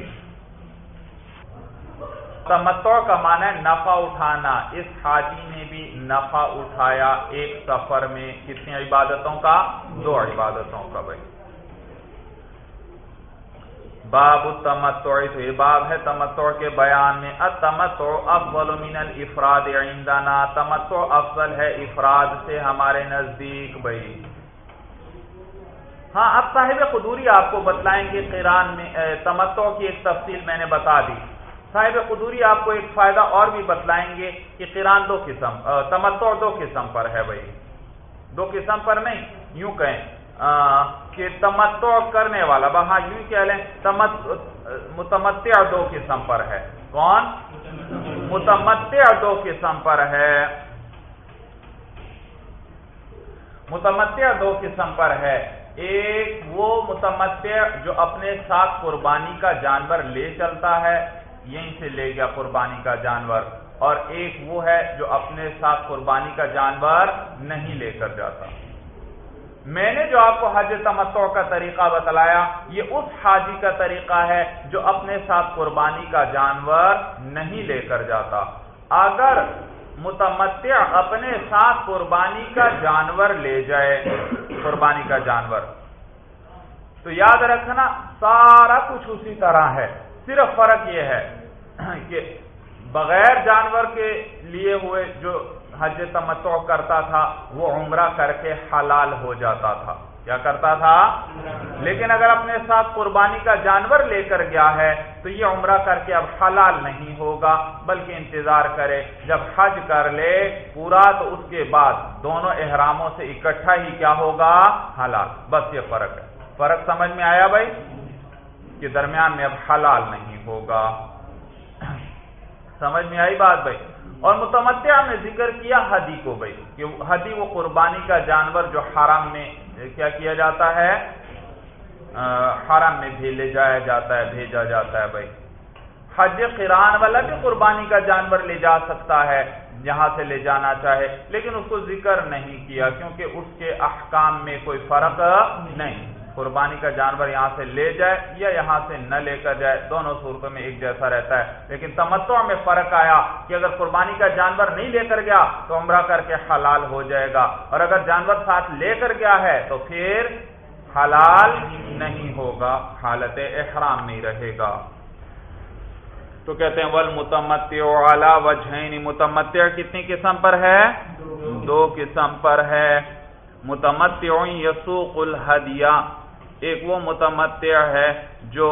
تمتع کا معنی ہے نفع اٹھانا۔ اس حاجی نے بھی نفع اٹھایا ایک سفر میں۔ کتنی عبادتوں کا؟ دو عبادتوں کا بھائی۔ باب التمتع، تو یہ باب ہے تمتع کے بیان میں۔ التمتع افضل من الافراد عندنا۔ تمتع افضل ہے افراد سے ہمارے نزدیک بھائی۔ ہاں اب صاحب قدوری آپ کو بتلائیں گے قیران میں تمتع کی ایک تفصیل میں نے بتا دی۔ صاحب قدوری آپ کو ایک فائدہ اور بھی بتلائیں گے کہ قرآن دو قسم تمتع دو قسم پر ہے بھائی۔ دو قسم پر نہیں، یوں کہیں کہ تمتع کرنے والا ہاں یوں کہہ لیں متمتع دو قسم پر ہے۔ کون؟ متمتع دو قسم پر ہے۔ متمتع دو قسم پر ہے۔ ایک وہ متمتع جو اپنے ساتھ قربانی کا جانور لے چلتا ہے یہیں سے لے گیا قربانی کا جانور اور ایک وہ ہے جو اپنے ساتھ قربانی کا جانور نہیں لے کر جاتا۔ میں نے جو آپ کو حج تمتع کا طریقہ بتلایا، یہ اس حاجی کا طریقہ ہے جو اپنے ساتھ قربانی کا جانور نہیں لے کر جاتا۔ اگر متمتع اپنے ساتھ قربانی کا جانور لے جائے، قربانی کا جانور، تو یاد رکھنا سارا کچھ اسی طرح ہے۔ صرف فرق یہ ہے کہ بغیر جانور کے لیے ہوئے جو حج تمتع کرتا تھا، وہ عمرہ کر کے حلال ہو جاتا تھا۔ کیا کرتا تھا؟ لیکن اگر اپنے ساتھ قربانی کا جانور لے کر گیا ہے، تو یہ عمرہ کر کے اب حلال نہیں ہوگا، بلکہ انتظار کرے۔ جب حج کر لے، پورا تو اس کے بعد دونوں احراموں سے اکٹھا ہی کیا ہوگا؟ حلال۔ بس یہ فرق ہے۔ فرق سمجھ میں آیا بھائی؟ کے درمیان میں اب حلال نہیں ہوگا۔ سمجھ میں آئی بات بھائی؟ اور متمتع میں ذکر کیا حدی کو بھائی؟ کہ حدی وہ قربانی کا جانور جو حرم میں کیا کیا جاتا ہے؟ حرم میں بھی لے جایا جاتا ہے، بھیجا جاتا ہے بھائی۔ حج قرآن والا بھی قربانی کا جانور لے جا سکتا ہے جہاں سے لے جانا چاہے، لیکن اس کو ذکر نہیں کیا، کیونکہ اس کے احکام میں کوئی فرق نہیں۔ قربانی کا جانور یہاں سے لے جائے یا یہاں سے نہ لے کر جائے، دونوں صورتوں میں ایک جیسا رہتا ہے۔ لیکن تمتع میں فرق آیا کہ اگر قربانی کا جانور نہیں لے کر گیا تو عمرہ کر کے حلال ہو جائے گا۔ اور اگر جانور ساتھ لے کر گیا ہے تو پھر حلال نہیں ہوگا، حالت احرام نہیں رہے گا۔ تو کہتے ہیں ول متمتع والا متمتع کتنی قسم پر ہے؟ دو قسم پر ہے۔ متمتع یسوق الحدیہ ایک وہ متمتع ہے جو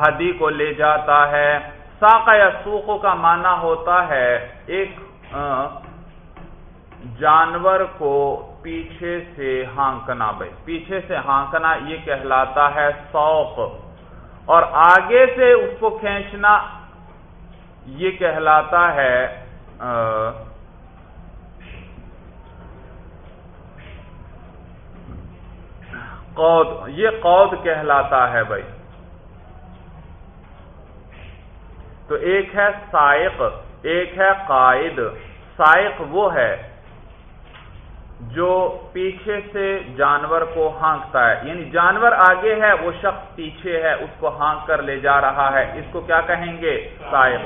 حدی کو لے جاتا ہے۔ ساقہ یا سوخوں کا معنی ہوتا ہے ایک جانور کو پیچھے سے ہانکنا بھائی۔ پیچھے سے ہانکنا یہ کہلاتا ہے سوق۔ اور آگے سے اس کو کھینچنا یہ کہلاتا ہے قود، یہ قود کہلاتا ہے بھائی۔ تو ایک ہے سائق، ایک ہے قائد۔ سائق وہ ہے جو پیچھے سے جانور کو ہانکتا ہے۔ یعنی جانور آگے ہے، وہ شخص پیچھے ہے، اس کو ہانک کر لے جا رہا ہے۔ اس کو کیا کہیں گے؟ سائق۔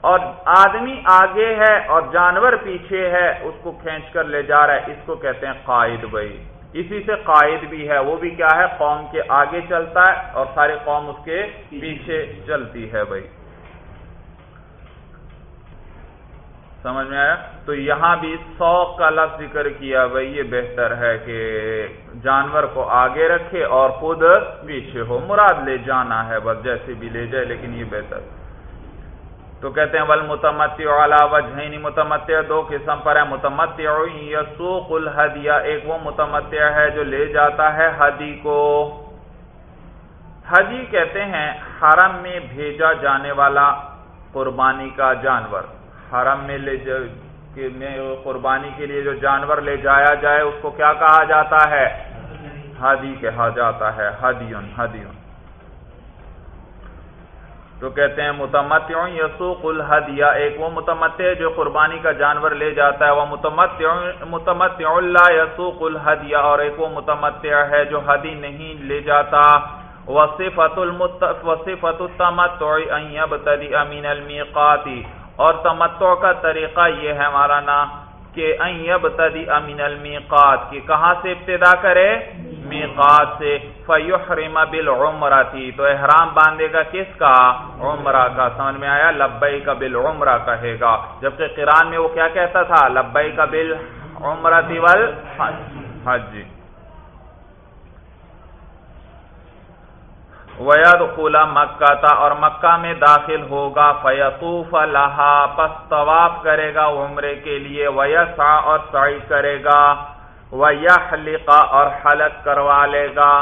اور آدمی آگے ہے اور جانور پیچھے ہے، اس کو کھینچ کر لے جا رہا ہے۔ اس کو کہتے ہیں قائد بھائی۔ اسی سے قائد بھی ہے، وہ بھی کیا ہے؟ قوم کے آگے چلتا ہے اور ساری قوم اس کے پیچھے چلتی ہے بھائی۔ سمجھ میں آیا؟ تو یہاں بھی سوق کا لفظ ذکر کیا بھائی، یہ بہتر ہے کہ جانور کو آگے رکھے اور خود پیچھے ہو، مراد لے جانا ہے، بس جیسے بھی لے جائے، لیکن یہ بہتر۔ تو کہتے ہیں ول متمت وجہینی متمتع دو قسم پر ہے۔ متمتع یسوق الحدیہ، ایک وہ متمتع ہے جو لے جاتا ہے حدی کو۔ حدی کہتے ہیں، حرم میں بھیجا جانے والا قربانی کا جانور۔ حرم میں لے میں قربانی کے لیے جو جانور لے جایا جائے، اس کو کیا کہا جاتا ہے؟ حدی کہا جاتا ہے ہدیون ہدیون تو کہتے ہیں متمتع یسوق الحدیہ، ایک وہ متمتع جو قربانی کا جانور لے جاتا ہے وہ متمتع متمتع اللہ یسوق الحدیہ، اور ایک وہ متمتع ہے جو حدی نہیں لے جاتا۔ وصفت المتف وصفت التمتع ان يبتدئ من اور تمتع کا طریقہ یہ ہے ہمارا نا کہ ان يبتدئ من کہ کہاں سے ابتدا کرے؟ میقات سے۔ فیحرم بالعمرتی تو احرام باندھے گا کس کا؟ عمرہ کا۔ سمجھ میں آیا؟ لبئی کا بالعمرہ کہے گا۔ جبکہ قرآن میں وہ کیا کہتا تھا؟ لبئی کا بل بالعمرتی والحج۔ حج۔ وَيَدْخُلَ مَكَّةَ اور مکہ میں داخل ہوگا، فَيَطُوفَ لَهَا، پس طواف کرے گا عمرے کے لیے، وَيَسْعَ اور سعی کرے گا، وَيَحْلِقَ اور حلق کروا لے گا،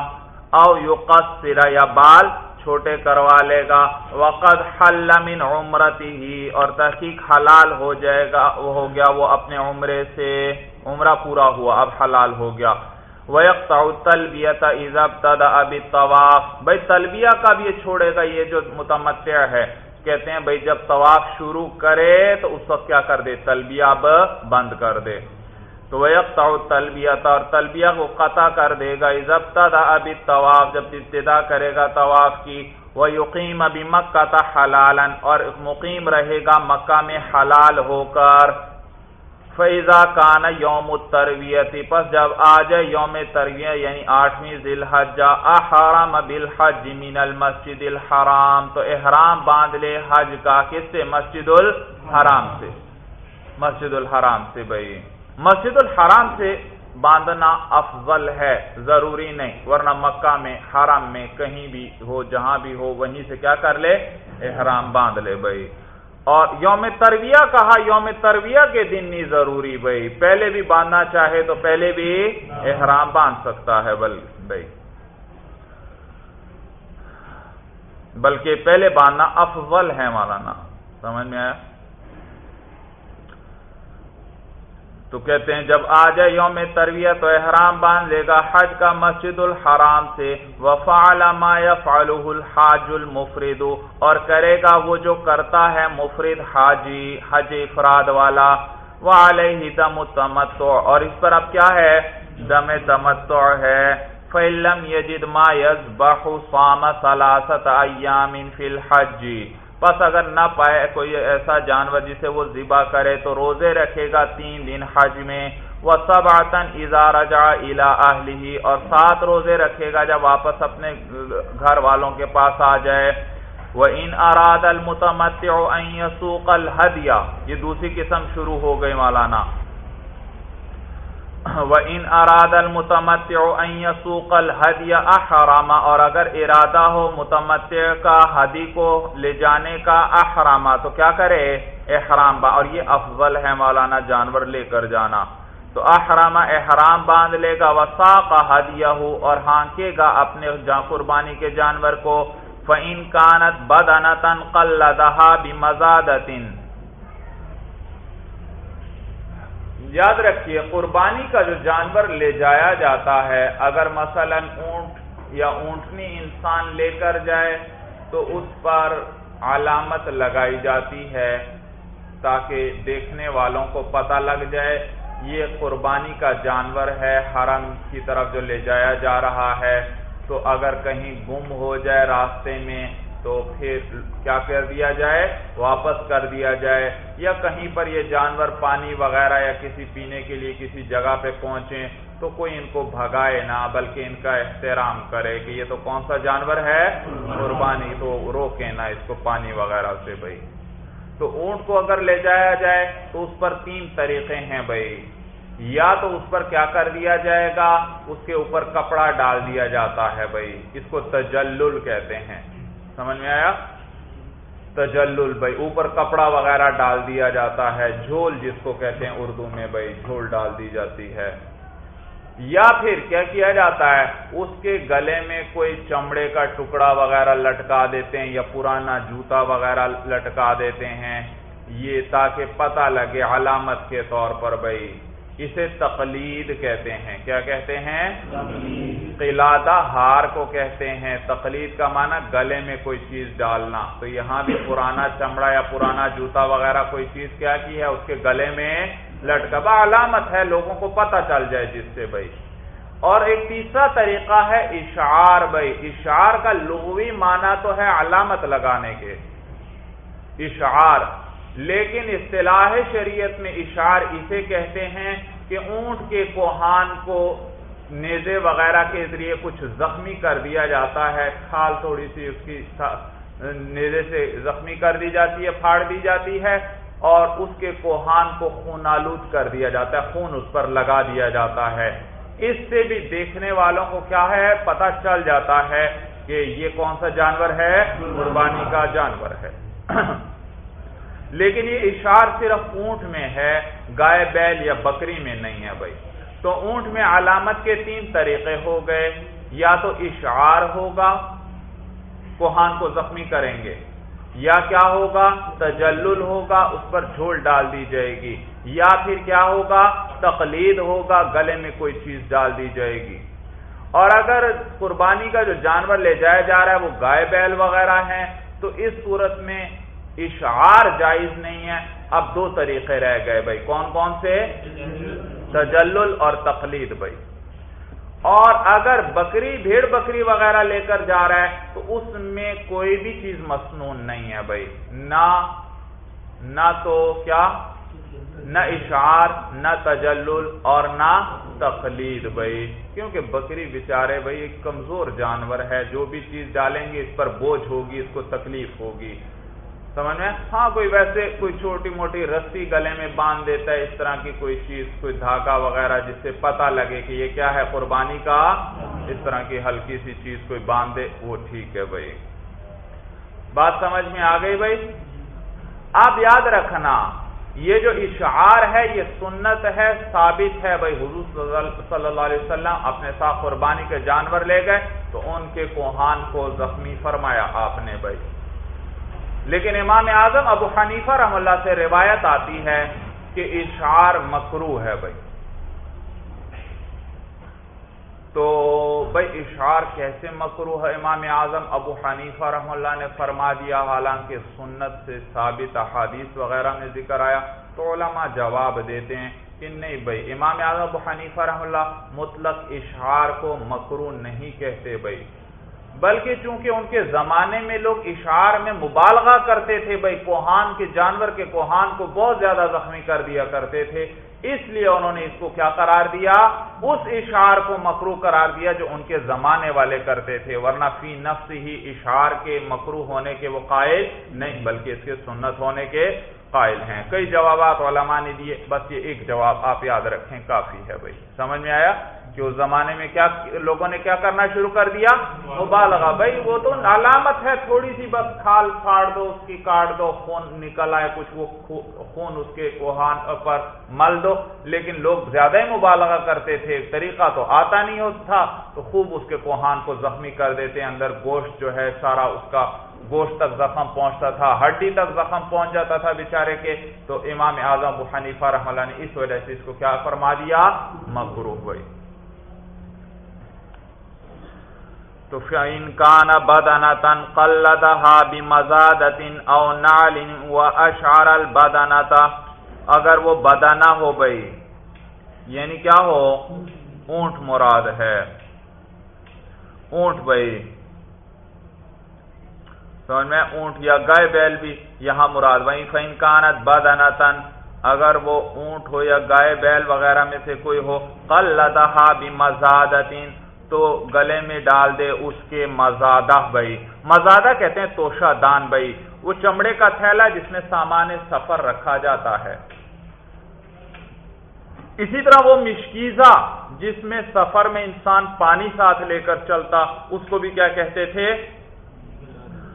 او يُقَصِّرَ یا بال چھوٹے کروا لے گا، وَقَدْ حَلَّ مِنْ عُمْرَتِهِ، اور تحقیق حلال ہو جائے گا، وہ ہو گیا وہ اپنے عمرے سے، عمرہ پورا ہوا، اب حلال ہو گیا۔ وَيَقْتَعُ التَّلْبِيَةَ إِذَا ابْتَدَأَ بِالطَّوَافِ۔ بھئی تلبیہ کا بھی یہ چھوڑے گا، یہ جو متمتع ہے۔ کہتے ہیں بھئی جب طواف شروع کرے تو اس وقت کیا کر دے؟ تلبیہ اب بند کر دے۔ تو وَيَقْتَعُ التَّلْبِيَةَ، اور تلبیہ کو قطع کر دے گا۔ اِذَا ابْتَدَأَ بِالطَّوَافِ، جب ابتدا کرے گا طواف کی۔ وَيُقِيمَ بِمَكَّةَ حَلَالًا، اور مقیم رہے گا مکہ میں حلال ہو کر۔ فیضا کان یوم ترویتی پس جب آ جائے یوم ترویہ یعنی آٹھویں ذی الحجہ احرام بالحج من المسجد الحرام، تو احرام باندھ لے حج کا کس سے؟ مسجد الحرام سے۔ مسجد الحرام سے بھائی۔ مسجد الحرام سے باندھنا افضل ہے، ضروری نہیں، ورنہ مکہ میں حرام میں کہیں بھی ہو، جہاں بھی ہو، وہیں سے کیا کر لے؟ احرام باندھ لے بھائی۔ اور یوم ترویہ کہا، یوم ترویہ کے دن نہیں ضروری بھائی۔ پہلے بھی باندھنا چاہے تو پہلے بھی احرام باندھ سکتا ہے، بل بھائی۔ بلکہ پہلے باندھنا افضل ہے مولانا۔ سمجھ میں آیا؟ تو کہتے ہیں، جب آ جائے یوم ترویہ تو احرام باندھ لے گا، حج کا مسجد الحرام سے، وفعل ما يفعله الحاج المفرد، اور کرے گا وہ جو کرتا ہے مفرد حاجی، حج افراد والا، وعلیہ دم تمتع اور اس پر اب کیا ہے؟ دم تمتع ہے۔ فَإِلَّمْ يَجِدْ مَا يَزْبَحُ صَامَ ثَلَاثَةَ أَيَّامٍ فِي الْحَجِّ بس اگر نہ پائے کوئی ایسا جانور جسے وہ ذبح کرے تو روزے رکھے گا تین دن حج میں۔ وہ سب آتن اظہار جا الا اور سات روزے رکھے گا جب واپس اپنے گھر والوں کے پاس آ جائے۔ وہ ان اراد المتمت الحدیہ یہ دوسری قسم شروع ہو گئی مولانا۔ وہ ان اراد المتمت سوق الحدیہ احرامہ اور اگر ارادہ ہو متمتع کا حدی کو لے جانے کا احرامہ تو کیا کرے؟ احرام با، اور یہ افضل ہے مولانا جانور لے کر جانا۔ تو احرامہ احرام باندھ لے گا وسا کا ہدیہ اور ہانکے گا اپنے قربانی کے جانور کو۔ فعین کانت بدنتن قلدہا بمزادتن یاد رکھیے، قربانی کا جو جانور لے جایا جاتا ہے، اگر مثلا اونٹ یا اونٹنی انسان لے کر جائے، تو اس پر علامت لگائی جاتی ہے تاکہ دیکھنے والوں کو پتہ لگ جائے، یہ قربانی کا جانور ہے، حرم کی طرف جو لے جایا جا رہا ہے۔ تو اگر کہیں گم ہو جائے راستے میں تو پھر کیا کر دیا جائے؟ واپس کر دیا جائے۔ یا کہیں پر یہ جانور پانی وغیرہ یا کسی پینے کے لیے کسی جگہ پہ پہنچے تو کوئی ان کو بھگائے نہ، بلکہ ان کا احترام کرے کہ یہ تو کون سا جانور ہے؟ قربانی، تو روکے نہ اس کو پانی وغیرہ سے بھائی۔ تو اونٹ کو اگر لے جایا جائے تو اس پر تین طریقے ہیں بھائی۔ یا تو اس پر کیا کر دیا جائے گا؟ اس کے اوپر کپڑا ڈال دیا جاتا ہے بھائی۔ اس کو تجلل کہتے ہیں۔ سمجھ میں آیا؟ تجلل بھائی، اوپر کپڑا وغیرہ ڈال دیا جاتا ہے، جھول جس کو کہتے ہیں اردو میں بھائی، جھول ڈال دی جاتی ہے۔ یا پھر کیا کیا جاتا ہے؟ اس کے گلے میں کوئی چمڑے کا ٹکڑا وغیرہ لٹکا دیتے ہیں یا پرانا جوتا وغیرہ لٹکا دیتے ہیں، یہ تاکہ پتہ لگے علامت کے طور پر بھائی۔ اسے تقلید کہتے ہیں۔ کیا کہتے ہیں؟ قلادہ ہار کو کہتے ہیں۔ تقلید کا معنی گلے میں کوئی چیز ڈالنا۔ تو یہاں بھی پرانا چمڑا یا پرانا جوتا وغیرہ کوئی چیز کیا کی ہے؟ اس کے گلے میں لٹکا۔ با علامت ہے لوگوں کو پتہ چل جائے جس سے بھائی۔ اور ایک تیسرا طریقہ ہے اشعار۔ بھائی اشعار کا لغوی معنی تو ہے علامت لگانے کے۔ اشعار۔ لیکن اصطلاح شریعت میں اشعار اسے کہتے ہیں کہ اونٹ کے کوہان کو نیزے وغیرہ کے ذریعے کچھ زخمی کر دیا جاتا ہے، کھال تھوڑی سی اس کی نیزے سے زخمی کر دی جاتی ہے، پھاڑ دی جاتی ہے اور اس کے کوہان کو خون آلود کر دیا جاتا ہے، خون اس پر لگا دیا جاتا ہے۔ اس سے بھی دیکھنے والوں کو کیا ہے؟ پتا چل جاتا ہے کہ یہ کون سا جانور ہے؟ قربانی کا جانور ہے۔ لیکن یہ اشار صرف اونٹ میں ہے، گائے، بیل یا بکری میں نہیں ہے بھائی۔ تو اونٹ میں علامت کے تین طریقے ہو گئے، یا تو اشعار ہوگا، کوہان کو زخمی کریں گے، یا کیا ہوگا، تجلل ہوگا، اس پر جھول ڈال دی جائے گی، یا پھر کیا ہوگا، تقلید ہوگا، گلے میں کوئی چیز ڈال دی جائے گی۔ اور اگر قربانی کا جو جانور لے جایا جا رہا ہے، وہ گائے، بیل وغیرہ ہیں، تو اس صورت میں اشعار جائز نہیں ہے اب دو طریقے رہ گئے بھائی۔ کون کون سے؟ تجلل اور تقلید بھائی۔ اور اگر بکری، بھیڑ بکری وغیرہ لے کر جا رہا ہے، تو اس میں کوئی بھی چیز مصنون نہیں ہے بھائی۔ نہ نہ تو کیا؟ نہ اشعار، نہ تجلل اور نہ تقلید بھائی۔ کیونکہ بکری بیچارے بھائی ایک کمزور جانور ہے۔ جو بھی چیز ڈالیں گے، اس پر بوجھ ہوگی، اس کو تکلیف ہوگی۔ سمجھ میں؟ ہاں کوئی ویسے کوئی چھوٹی موٹی رسی گلے میں باندھ دیتا ہے، اس طرح کی کوئی چیز، کوئی دھاگا وغیرہ جس سے پتا لگے کہ یہ کیا ہے، قربانی کا؟ اس طرح کی ہلکی سی چیز کوئی باندھ دے وہ ٹھیک ہے بھائی۔ بات سمجھ میں آ گئی بھائی؟ آپ یاد رکھنا، یہ جو اشعار ہے، یہ سنت ہے، ثابت ہے۔ بھائی، حضور صلی اللہ علیہ وسلم اپنے ساتھ قربانی کے جانور لے گئے، تو ان کے کوہان کو زخمی فرمایا آپ نے بھائی۔ لیکن امام اعظم ابو حنیفہ رحم اللہ سے روایت آتی ہے کہ اشعار مکرو ہے بھائی۔ تو بھائی اشعار کیسے مکرو ہے؟ امام اعظم ابو حنیفہ رحم اللہ نے فرما دیا، حالانکہ سنت سے ثابت احادیث وغیرہ میں ذکر آیا تو علماء جواب دیتے ہیں کہ نہیں بھائی، امام اعظم ابو حنیفہ رحم اللہ مطلق اشعار کو مکرو نہیں کہتے بھائی۔ بلکہ چونکہ ان کے زمانے میں لوگ اشعار میں مبالغہ کرتے تھے، بھائی کوہان کے جانور کے کوہان کو بہت زیادہ زخمی کر دیا کرتے تھے، اس لیے انہوں نے اس کو کیا قرار دیا؟ اس اشعار کو مکرو قرار دیا جو ان کے زمانے والے کرتے تھے، ورنہ فی نفس ہی اشعار کے مکرو ہونے کے وہ قائل نہیں، بلکہ اس کے سنت ہونے کے قائل ہیں۔ کئی جوابات علماء نے دیے، بس یہ ایک جواب آپ یاد رکھیں، کافی ہے بھائی۔ سمجھ میں آیا؟ کہ اس زمانے میں کیا لوگوں نے کیا کرنا شروع کر دیا؟ مبالغہ. بھائی وہ تو علامت ہے، تھوڑی سی بس کھال پھاڑ دو، اس کی کاٹ دو، خون نکل آئے، کچھ وہ خون اس کے کوہان پر مل دو۔ لیکن لوگ زیادہ ہی مبالغہ کرتے تھے، طریقہ تو آتا نہیں ہوتا تو خوب اس کے کوہان کو زخمی کر دیتے، اندر گوشت جو ہے، سارا اس کا گوشت تک زخم پہنچتا تھا، ہڈی تک زخم پہنچ جاتا تھا بیچارے کے۔ تو امام اعظم حنیفہ رحم اللہ نے اس وجہ سے اس کو کیا فرما دیا؟ مغرو ہوئی تو فَإِن كَانَ بَدَنَةً قَلَّدَهَا بِمَزَادَةٍ أَوْ نَعْلٍ وَأَشْعَرَ الْبَدَنَةَ، اگر وہ بدنہ ہو بھئی یعنی کیا ہو؟ اونٹ مراد ہے۔ اونٹ بھئی۔ سمجھ میں؟ اونٹ یا گائے بیل بھی یہاں مراد۔ بھئی فَإِن كَانَتْ بَدَنَةً، اگر وہ اونٹ ہو یا گائے بیل وغیرہ میں سے کوئی ہو، قَلَّدَهَا بِمَزَادَةٍ تو گلے میں ڈال دے اس کے مزادہ بھائی۔ مزادہ کہتے ہیں توشا دان بھائی۔ وہ چمڑے کا تھیلا جس میں سامان سفر رکھا جاتا ہے۔ اسی طرح وہ مشکیزہ جس میں سفر میں انسان پانی ساتھ لے کر چلتا، اس کو بھی کیا کہتے تھے؟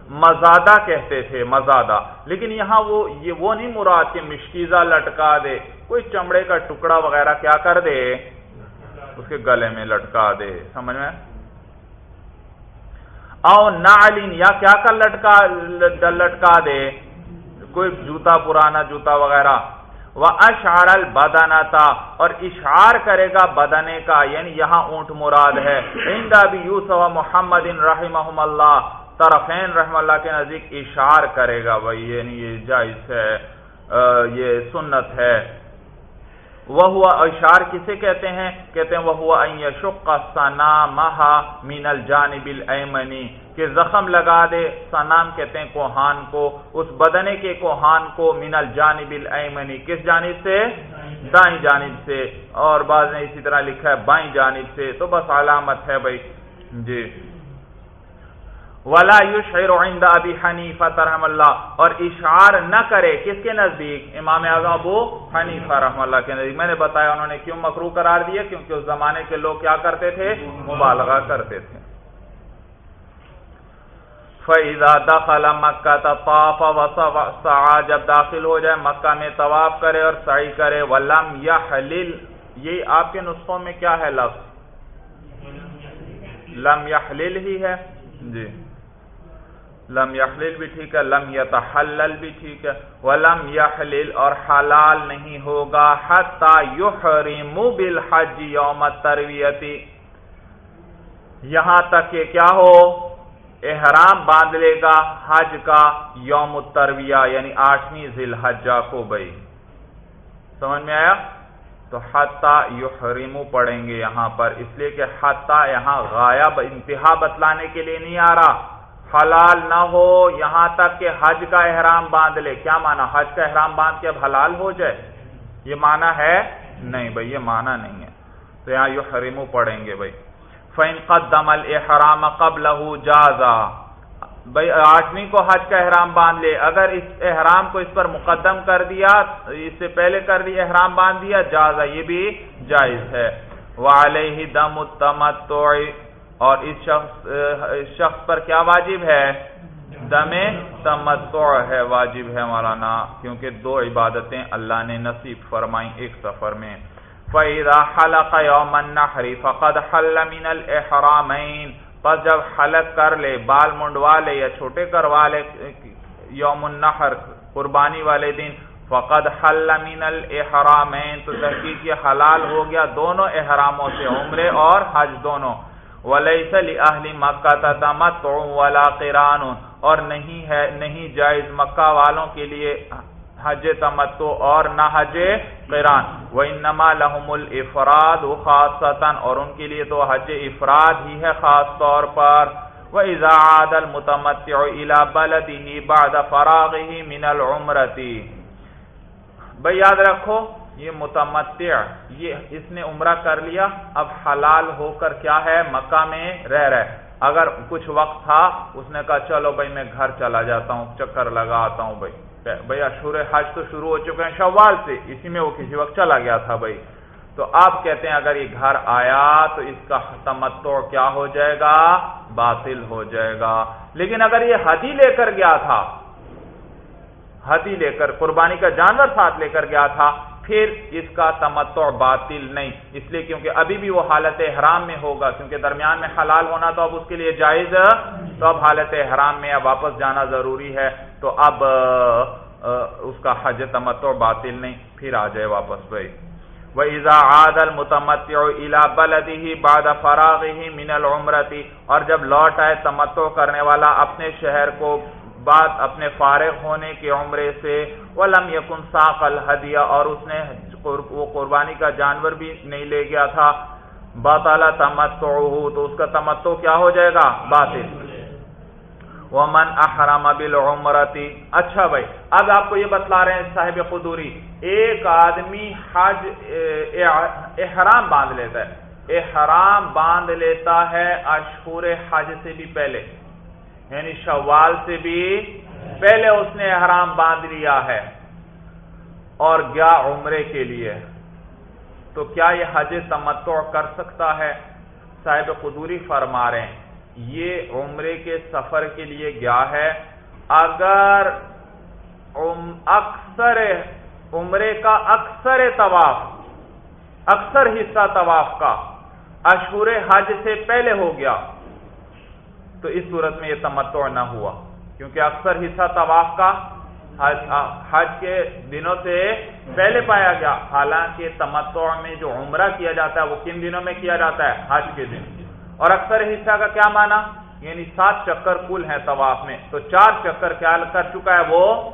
مزادہ کہتے تھے، مزادہ۔ لیکن یہاں وہ، یہ وہ نہیں مراد کہ مشکیزہ لٹکا دے، کوئی چمڑے کا ٹکڑا وغیرہ کیا کر دے۔ اس کے گلے میں لٹکا دے، سمجھ میں؟ او نالین یا کیا کر لٹکا لٹکا دے؟ کوئی جوتا پرانا جوتا وغیرہ۔ وہ اشار البدنا تھا اور اشار کرے گا بدنے کا یعنی یہاں اونٹ مراد ہے۔ بھی یوسف محمد ان رحم اللہ، طرفین رحم اللہ کے نزدیک اشار کرے گا، بھائی یعنی یہ جائز ہے یہ سنت ہے۔ وہ ہوا اشار کسے کہتے ہیں؟ کہتے ہیں وہ ہوا شک سنا مہا مین الجانب الایمنی، کہ زخم لگا دے سنام کہتے ہیں کوہان کو، اس بدنے کے کوہان کو مین الجانب الایمنی، کس جانب سے؟ دائیں جانب سے، اور بعض نے اسی طرح لکھا ہے بائیں جانب سے، تو بس علامت ہے بھائی۔ جی۔ ولا یشعر عند ابی حنیفہ رحم اللہ اور اشعار نہ کرے کس کے نزدیک؟ امام اعظم ابو حنیفہ رحم اللہ کے نزدیک۔ میں نے بتایا انہوں نے کیوں مکرو قرار دیا؟ کیونکہ اس زمانے کے لوگ کیا کرتے تھے؟ مبالغہ کرتے تھے۔ فَإِذَا دَخَلَ مَكَّةَ طَافَ وَسَعَى جب داخل ہو جائے، مکہ میں طواف کرے اور سعی کرے، وَلَمْ يَحْلِلْ۔ یہ آپ کے نسخوں میں کیا ہے لفظ؟ لم یحلل ہی ہے۔ جی۔ لم یخلل بھی ٹھیک ہے، لم یتحلل بھی ٹھیک ہے، ولم یحلل اور حلال نہیں ہوگا، حتی یحرم بالحج یوم الترویتی یہاں تک کہ کیا ہو؟ احرام باندھ لے گا حج کا یوم الترویہ یعنی آٹھویں ذی الحجہ کو بھائی۔ سمجھ میں آیا؟ تو حتی یحرمو پڑھیں گے یہاں پر، اس لیے کہ حتی یہاں غائب، انتہا بتلانے کے لیے نہیں آ رہا۔ حلال نہ ہو، یہاں تک کہ حج کا احرام باندھ لے۔ کیا مانا؟ حج کا احرام باندھ کے اب حلال ہو جائے؟ یہ مانا ہے نہیں بھائی، یہ مانا نہیں ہے۔ تو یہاں یو حریمو پڑھیں گے بھائی۔ فین قدم الحرام قبل جازا۔ بھائی، آٹھویں کو حج کا احرام باندھ لے۔ اگر اس احرام کو اس پر مقدم کر دیا، اس سے پہلے کر دیا احرام باندھ دیا، جازا، یہ بھی جائز ہے۔ وعلیہ دم التمتع۔ اور اس شخص اس شخص پر کیا واجب ہے؟ دم تمتع ہے، واجب ہے مولانا، کیونکہ دو عبادتیں اللہ نے نصیب فرمائی ایک سفر میں۔ فَإِذَا حَلَقَ يَوْمَ النَّحْرِ فَقَدْ حَلَّ مِنَ الْإِحْرَامَيْن۔ پس جب حلق کر لے، بال منڈوا لے یا چھوٹے کروا لے، یوم النحر، قربانی والے دن، فقد حل من الاحرامین تو تحقیق یہ حلال ہو گیا، دونوں احراموں سے، عمرے اور حج دونوں۔ ولیس لاہل مکہ تمتع ولا قران۔ اور نہیں ہے، نہیں جائز مکہ والوں کے لیے حج تمتع اور نہ حج قران وانما لهم الافراد خاصتا اور ان کے لیے تو حج افراد ہی ہے خاص طور پر۔ واذا عاد المتمتع الى بلده بعد فراغه من العمره بھئی یاد رکھو یہ متمتع، یہ اس نے عمرہ کر لیا، اب حلال ہو کر کیا ہے؟ مکہ میں رہ رہے اگر کچھ وقت تھا، اس نے کہا، چلو بھائی، میں گھر چلا جاتا ہوں، چکر لگا آتا ہوں بھائی۔ بھائی اشور حج تو شروع ہو چکے ہیں، شوال سے، اسی میں وہ کسی وقت چلا گیا تھا بھائی۔ تو آپ کہتے ہیں، اگر یہ گھر آیا تو اس کا تمتع کیا ہو جائے گا؟ باطل ہو جائے گا۔ لیکن اگر یہ حدی لے کر گیا تھا حدی لے کر، قربانی کا جانور ساتھ لے کر گیا تھا پھر اس کا تمتع باطل نہیں۔ اس لیے کیونکہ ابھی بھی وہ حالت حرام میں ہوگا، کیونکہ درمیان میں حلال ہونا تو اب اس کے لیے جائز تو اب حالت حرام میں اب واپس جانا ضروری ہے۔ تو اب اس کا حج تمتع باطل نہیں، پھر آ جائے واپس بھائی۔ وہ ایزا عادل متمت الا بلدی باد فراغ ہی من اور جب لوٹ آئے تمتع کرنے والا اپنے شہر کو بعد اپنے فارغ ہونے کے عمرے سے ولم یکن ساق الحدیہ اور اس نے وہ قربانی کا جانور بھی نہیں لے گیا تھا۔ باطالا تمتع تو اس کا تمتع کیا ہو جائے گا؟ باطل۔ ومن احرم بالعمرتی اچھا بھائی، اب آپ کو یہ بتلا رہے ہیں صاحب قدوری، ایک آدمی حج احرام باندھ لیتا ہے۔ احرام باندھ لیتا ہے اشہور حج سے بھی پہلے۔ یعنی شوال سے بھی پہلے اس نے احرام باندھ لیا ہے اور گیا عمرے کے لیے۔ تو کیا یہ حج تمتع کر سکتا ہے؟ صاحب قدوری فرما رہے ہیں، یہ عمرے کے سفر کے لیے گیا ہے۔ اگر اکثر عمرے کا اکثر طواف، اکثر حصہ طواف کا اشور حج سے پہلے ہو گیا۔ تو اس صورت میں یہ تمتع نہ ہوا۔ کیونکہ اکثر حصہ طواف کا حج کے دنوں سے پہلے پایا گیا۔ حالانکہ تمتع میں جو عمرہ کیا جاتا ہے، وہ کن دنوں میں کیا جاتا ہے؟ حج کے دن۔ اور اکثر حصہ کا کیا مانا یعنی سات چکر کل ہیں طواف میں۔ تو چار چکر کیا کر چکا ہے، وہ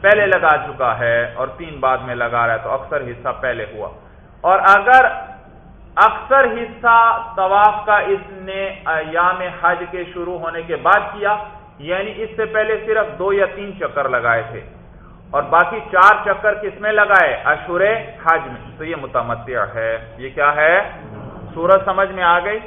پہلے لگا چکا ہے اور تین بعد میں لگا رہا ہے، تو اکثر حصہ پہلے ہوا۔ اور اگر اکثر حصہ طواف کا اس نے ایام حج کے شروع ہونے کے بعد کیا یعنی اس سے پہلے صرف دو یا تین چکر لگائے تھے۔ اور باقی چار چکر کس میں لگائے؟ اشور حج میں۔ تو یہ متمتع ہے۔ یہ کیا ہے؟ سورج سمجھ میں آ گئی؟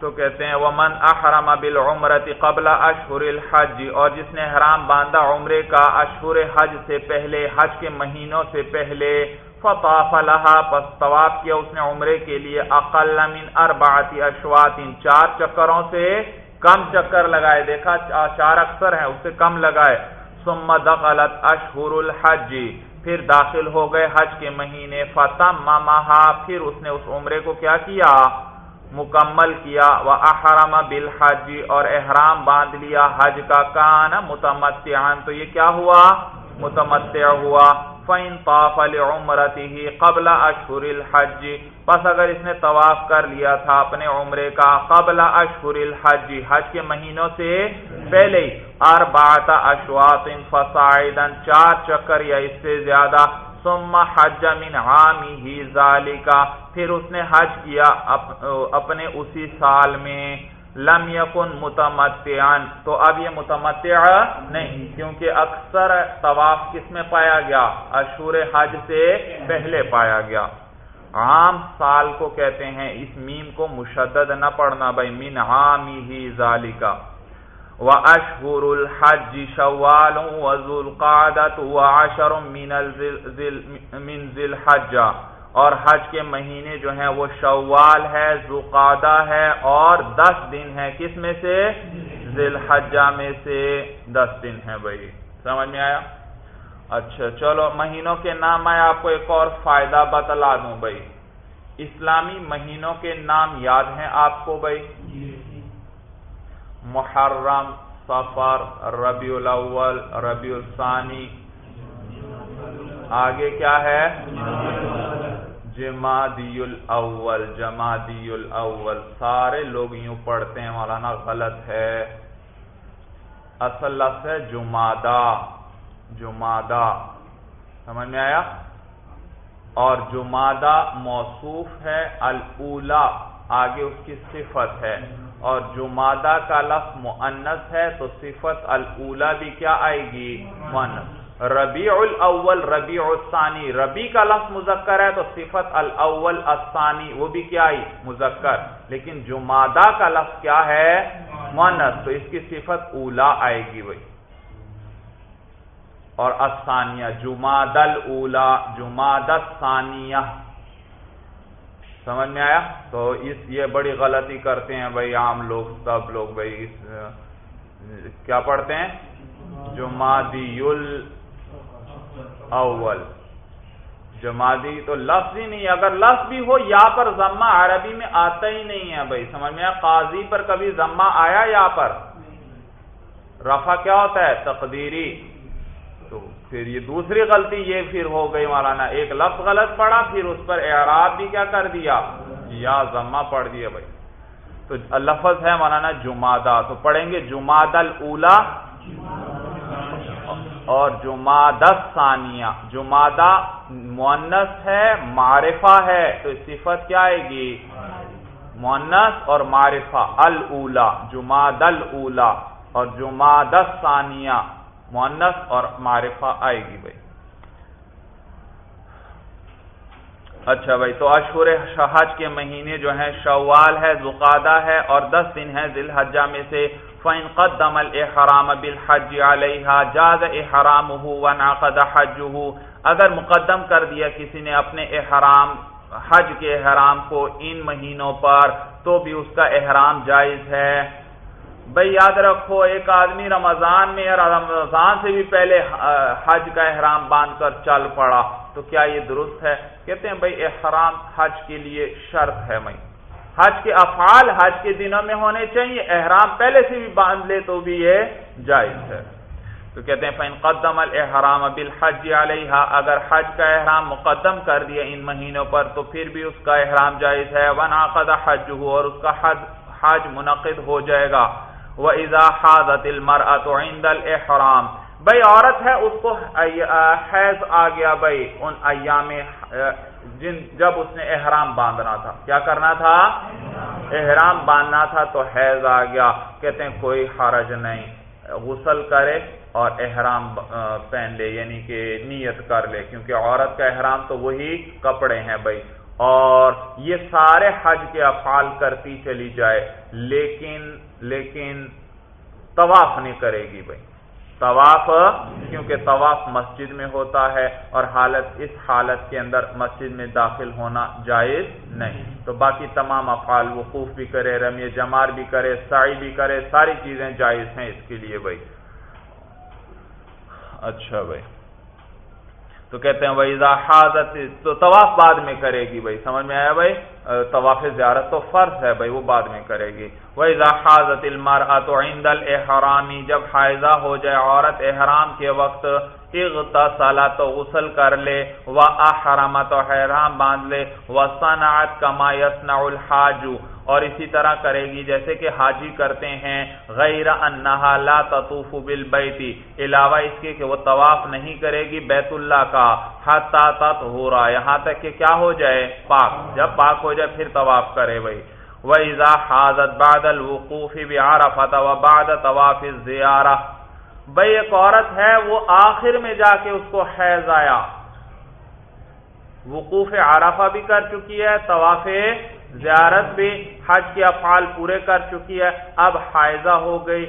تو کہتے ہیں، ومن احرم بالعمرت قبل اشہر الحج، اور جس نے حرام باندھا عمرے کا اشہر حج سے پہلے، حج کے مہینوں سے پہلے فطاف لها پس طواف کیا اس نے عمرے کے لیے اقل من اربعت اشواط چار چکروں سے کم چکر لگائے۔ دیکھا، چار اکثر ہیں، اس سے کم لگائے۔ ثم دخلت اشہر الحج، پھر داخل ہو گئے حج کے مہینے۔ فتم پھر اس نے اس عمرے کو کیا کیا؟ مکمل کیا۔ وہ احرام بالحج، اور احرام باندھ لیا۔ حج کا کان متمتعان تو یہ کیا ہوا؟ متمتع ہوا۔ فَإِن طَافَ لِعُمْرَتِهِ قَبْلَ أَشْهُرِ الْحَجِّ پس اگر اس نے طواف کر لیا تھا اپنے عمرے کا قبل اشہر الحج، حج کے مہینوں سے پہلے ہی اربعت اشواط فصاعدا، چار چکر یا اس سے زیادہ، ثم حج من عامه ذالکا پھر اس نے حج کیا اپنے اسی سال میں۔ لم یکن متمتعان تو اب یہ متمتع نہیں، کیونکہ اکثر طواف کس میں پایا گیا؟ اشور حج سے پہلے پایا گیا۔ عام سال کو کہتے ہیں، اس میم کو مشدد نہ پڑھنا بھائی، من عامی ہی ذالکا۔ وَأَشْهُرُ الْحَجِّ شَوَّالٌ وَذُو الْقَعْدَةُ وَعَشَرٌ مِنْ ذِي اور حج کے مہینے جو ہیں وہ شوال ہے زقادہ ہے اور دس دن ہے کس میں سے؟ ذی الحجہ میں سے۔ دس دن ہے بھائی۔ سمجھ میں آیا؟ اچھا چلو مہینوں کے نام آئے۔ آپ کو ایک اور فائدہ بتلا دوں بھائی۔ اسلامی مہینوں کے نام یاد ہیں آپ کو بھائی؟ محرم سفر ربیع الاول، ربیع الثانی۔ آگے کیا ہے؟ جمادی الاول جمادی الاول سارے لوگ یوں پڑھتے ہیں، مولانا غلط ہے۔ اصل لفظ ہے جمادہ جمادہ سمجھ میں آیا؟ اور جمادہ موصوف ہے الا آگے اس کی صفت ہے۔ اور جمادہ کا لفظ مؤنث ہے، تو صفت الا بھی کیا آئے گی؟ مؤنث۔ ربیع الاول ربیع الثانی. ربی کا لفظ مذکر ہے تو صفت الاول، الثانی، وہ بھی کیا آئی مذکر. لیکن جمادہ کا لفظ کیا ہے؟ مؤنث تو اس کی صفت اولا آئے گی وہی. اور الثانیہ جماد الاولا جماد الثانیہ. سمجھ میں آیا؟ تو اس، یہ بڑی غلطی کرتے ہیں بھائی عام لوگ، سب لوگ بھائی کیا پڑھتے ہیں؟ جمادی اول۔ جمادی تو لفظ ہی نہیں اگر لفظ بھی ہو، یا پر ضمہ عربی میں آتا ہی نہیں ہے بھائی، سمجھ میں قاضی پر کبھی ضمہ آیا یا پر؟ رفع کیا ہوتا ہے؟ تقدیری۔ تو پھر یہ دوسری غلطی یہ پھر ہو گئی مولانا، ایک لفظ غلط پڑا، پھر اس پر اعراب بھی کیا کر دیا؟ یا ضمہ پڑھ دیا بھائی۔ تو لفظ ہے مولانا جمادہ، تو پڑھیں گے جماد الا اور جمادہ ثانیہ، جمادہ مونس ہے، معرفہ ہے، تو صفت کیا آئے گی؟ مونس اور معرفہ الا جماد الا اور جمادہ ثانیہ مونس اور معرفہ آئے گی بھائی۔ اچھا بھائی، تو اشور شہج کے مہینے جو ہیں، شوال ہے زقادہ ہے، اور دس دن ہے ذی الحجہ میں سے۔ فَإِن قَدَّمَ الْإِحْرَامَ بِالْحَجِّ عَلَيْهَا جَازَ إِحْرَامُهُ وَنَعْقَدَ حَجُّهُ۔ اگر مقدم کر دیا کسی نے اپنے احرام، حج کے احرام کو ان مہینوں پر، تو بھی اس کا احرام جائز ہے۔ بھائی یاد رکھو، ایک آدمی رمضان میں رمضان سے بھی پہلے حج کا احرام باندھ کر چل پڑا، تو کیا یہ درست ہے؟ کہتے ہیں، بھائی احرام حج کے لیے شرط ہے میں حج کے افعال حج کے دنوں میں ہونے چاہیے، احرام پہلے سے بھی باندھ لے تو بھی یہ جائز ہے۔ تو کہتے ہیں، فَإِن قَدَّمَ الْإِحْرَامَ بِالْحَجِّ عَلَيْهَا، اگر حج کا احرام مقدم کر دیا ان مہینوں پر، تو پھر بھی اس کا احرام جائز ہے۔ وَنَعْقَدَ حَجُّهُ، اور اس کا حج حج منعقد ہو جائے گا۔ وہ ازا حاضت المرأة عند الاحرام بھائی عورت ہے، اس کو حیض آ گیا بھائی ان ایام جن جب اس نے احرام باندھنا تھا۔ کیا کرنا تھا؟ احرام باندھنا تھا تو حیض آ گیا۔ کہتے ہیں کوئی حرج نہیں۔ غسل کرے اور احرام پہن لے یعنی کہ نیت کر لے۔ کیونکہ عورت کا احرام تو وہی کپڑے ہیں بھائی۔ اور یہ سارے حج کے افعال کرتی چلی جائے، لیکن لیکن طواف نہیں کرے گی بھائی۔ طواف، کیونکہ طواف مسجد میں ہوتا ہے اور حالت اس حالت کے اندر مسجد میں داخل ہونا جائز نہیں۔ تو باقی تمام افعال وقوف بھی کرے رمی جمار بھی کرے سائی بھی کرے، ساری چیزیں جائز ہیں اس کے لیے بھائی۔ اچھا بھائی۔ تو کہتے ہیں وہی حاضت تو طواف بعد میں کرے گی بھائی، سمجھ میں آیا بھائی؟ طواف زیارت تو فرض ہے بھائی، وہ بعد میں کرے گی۔ وہی حاضت المار عند الحرامی جب حائزہ ہو جائے، عورت احرام کے وقت اغتسلا تو غسل کر لے و احرام تو حرام باندھ لے و صنعت کما یسنع الحاجو اور اسی طرح کرے گی جیسے کہ حاجی کرتے ہیں، غیر انہا لا تطوف بالبیتی علاوہ اس کے کہ وہ طواف نہیں کرے گی بیت اللہ کا، حتی تطہورا، یہاں تک کہ کیا ہو جائے؟ پاک۔ جب پاک ہو جائے پھر طواف کرے بھائی۔ وَإِذَا حَاضَتْ بَعْدَ الْوُقُوفِ بِعَرَفَةَ وَبَعْدَ طَوَافِ الزِّيَارَةِ۔ بھئی ایک عورت ہے، وہ آخر میں جا کے اس کو حیض آیا۔ وقوف عرفہ بھی کر چکی ہے، طواف زیارت بھی حج کے افعال پورے کر چکی ہے، اب حائزہ ہو گئی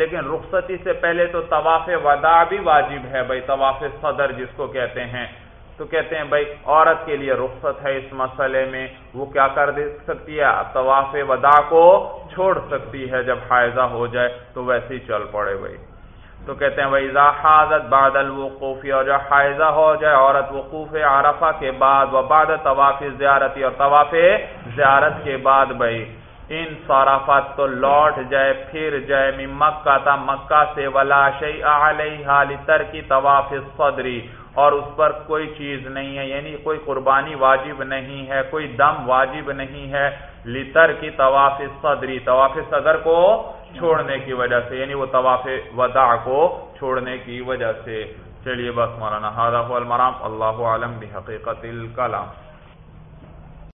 لیکن رخصتی سے پہلے تو طواف ودا بھی واجب ہے بھائی، طواف صدر جس کو کہتے ہیں۔ تو کہتے ہیں بھائی، عورت کے لیے رخصت ہے اس مسئلے میں، وہ کیا کر دے سکتی ہے؟ طواف ودا کو چھوڑ سکتی ہے جب حائزہ ہو جائے تو ویسے ہی چل پڑے بھائی۔ تو کہتے ہیں بھائی حاضت بعد الوقوفی اور جب حائزہ ہو جائے عورت وقوف عرفہ کے بعد و بعد طواف زیارتی اور طواف زیارت کے بعد بھائی، ان صرافت تو لوٹ جائے، پھر جائے، من مکہ تا مکہ سے، ولا شیء علیہ لترک طواف الصدری اور اس پر کوئی چیز نہیں ہے یعنی کوئی قربانی واجب نہیں ہے، کوئی دم واجب نہیں ہے لتر کی طواف صدری طواف صدر کو چھوڑنے کی وجہ سے یعنی وہ طواف وداع کو چھوڑنے کی وجہ سے۔ چلیے بس مولانا المرام، اللہ عالم بحقیقت الکلام۔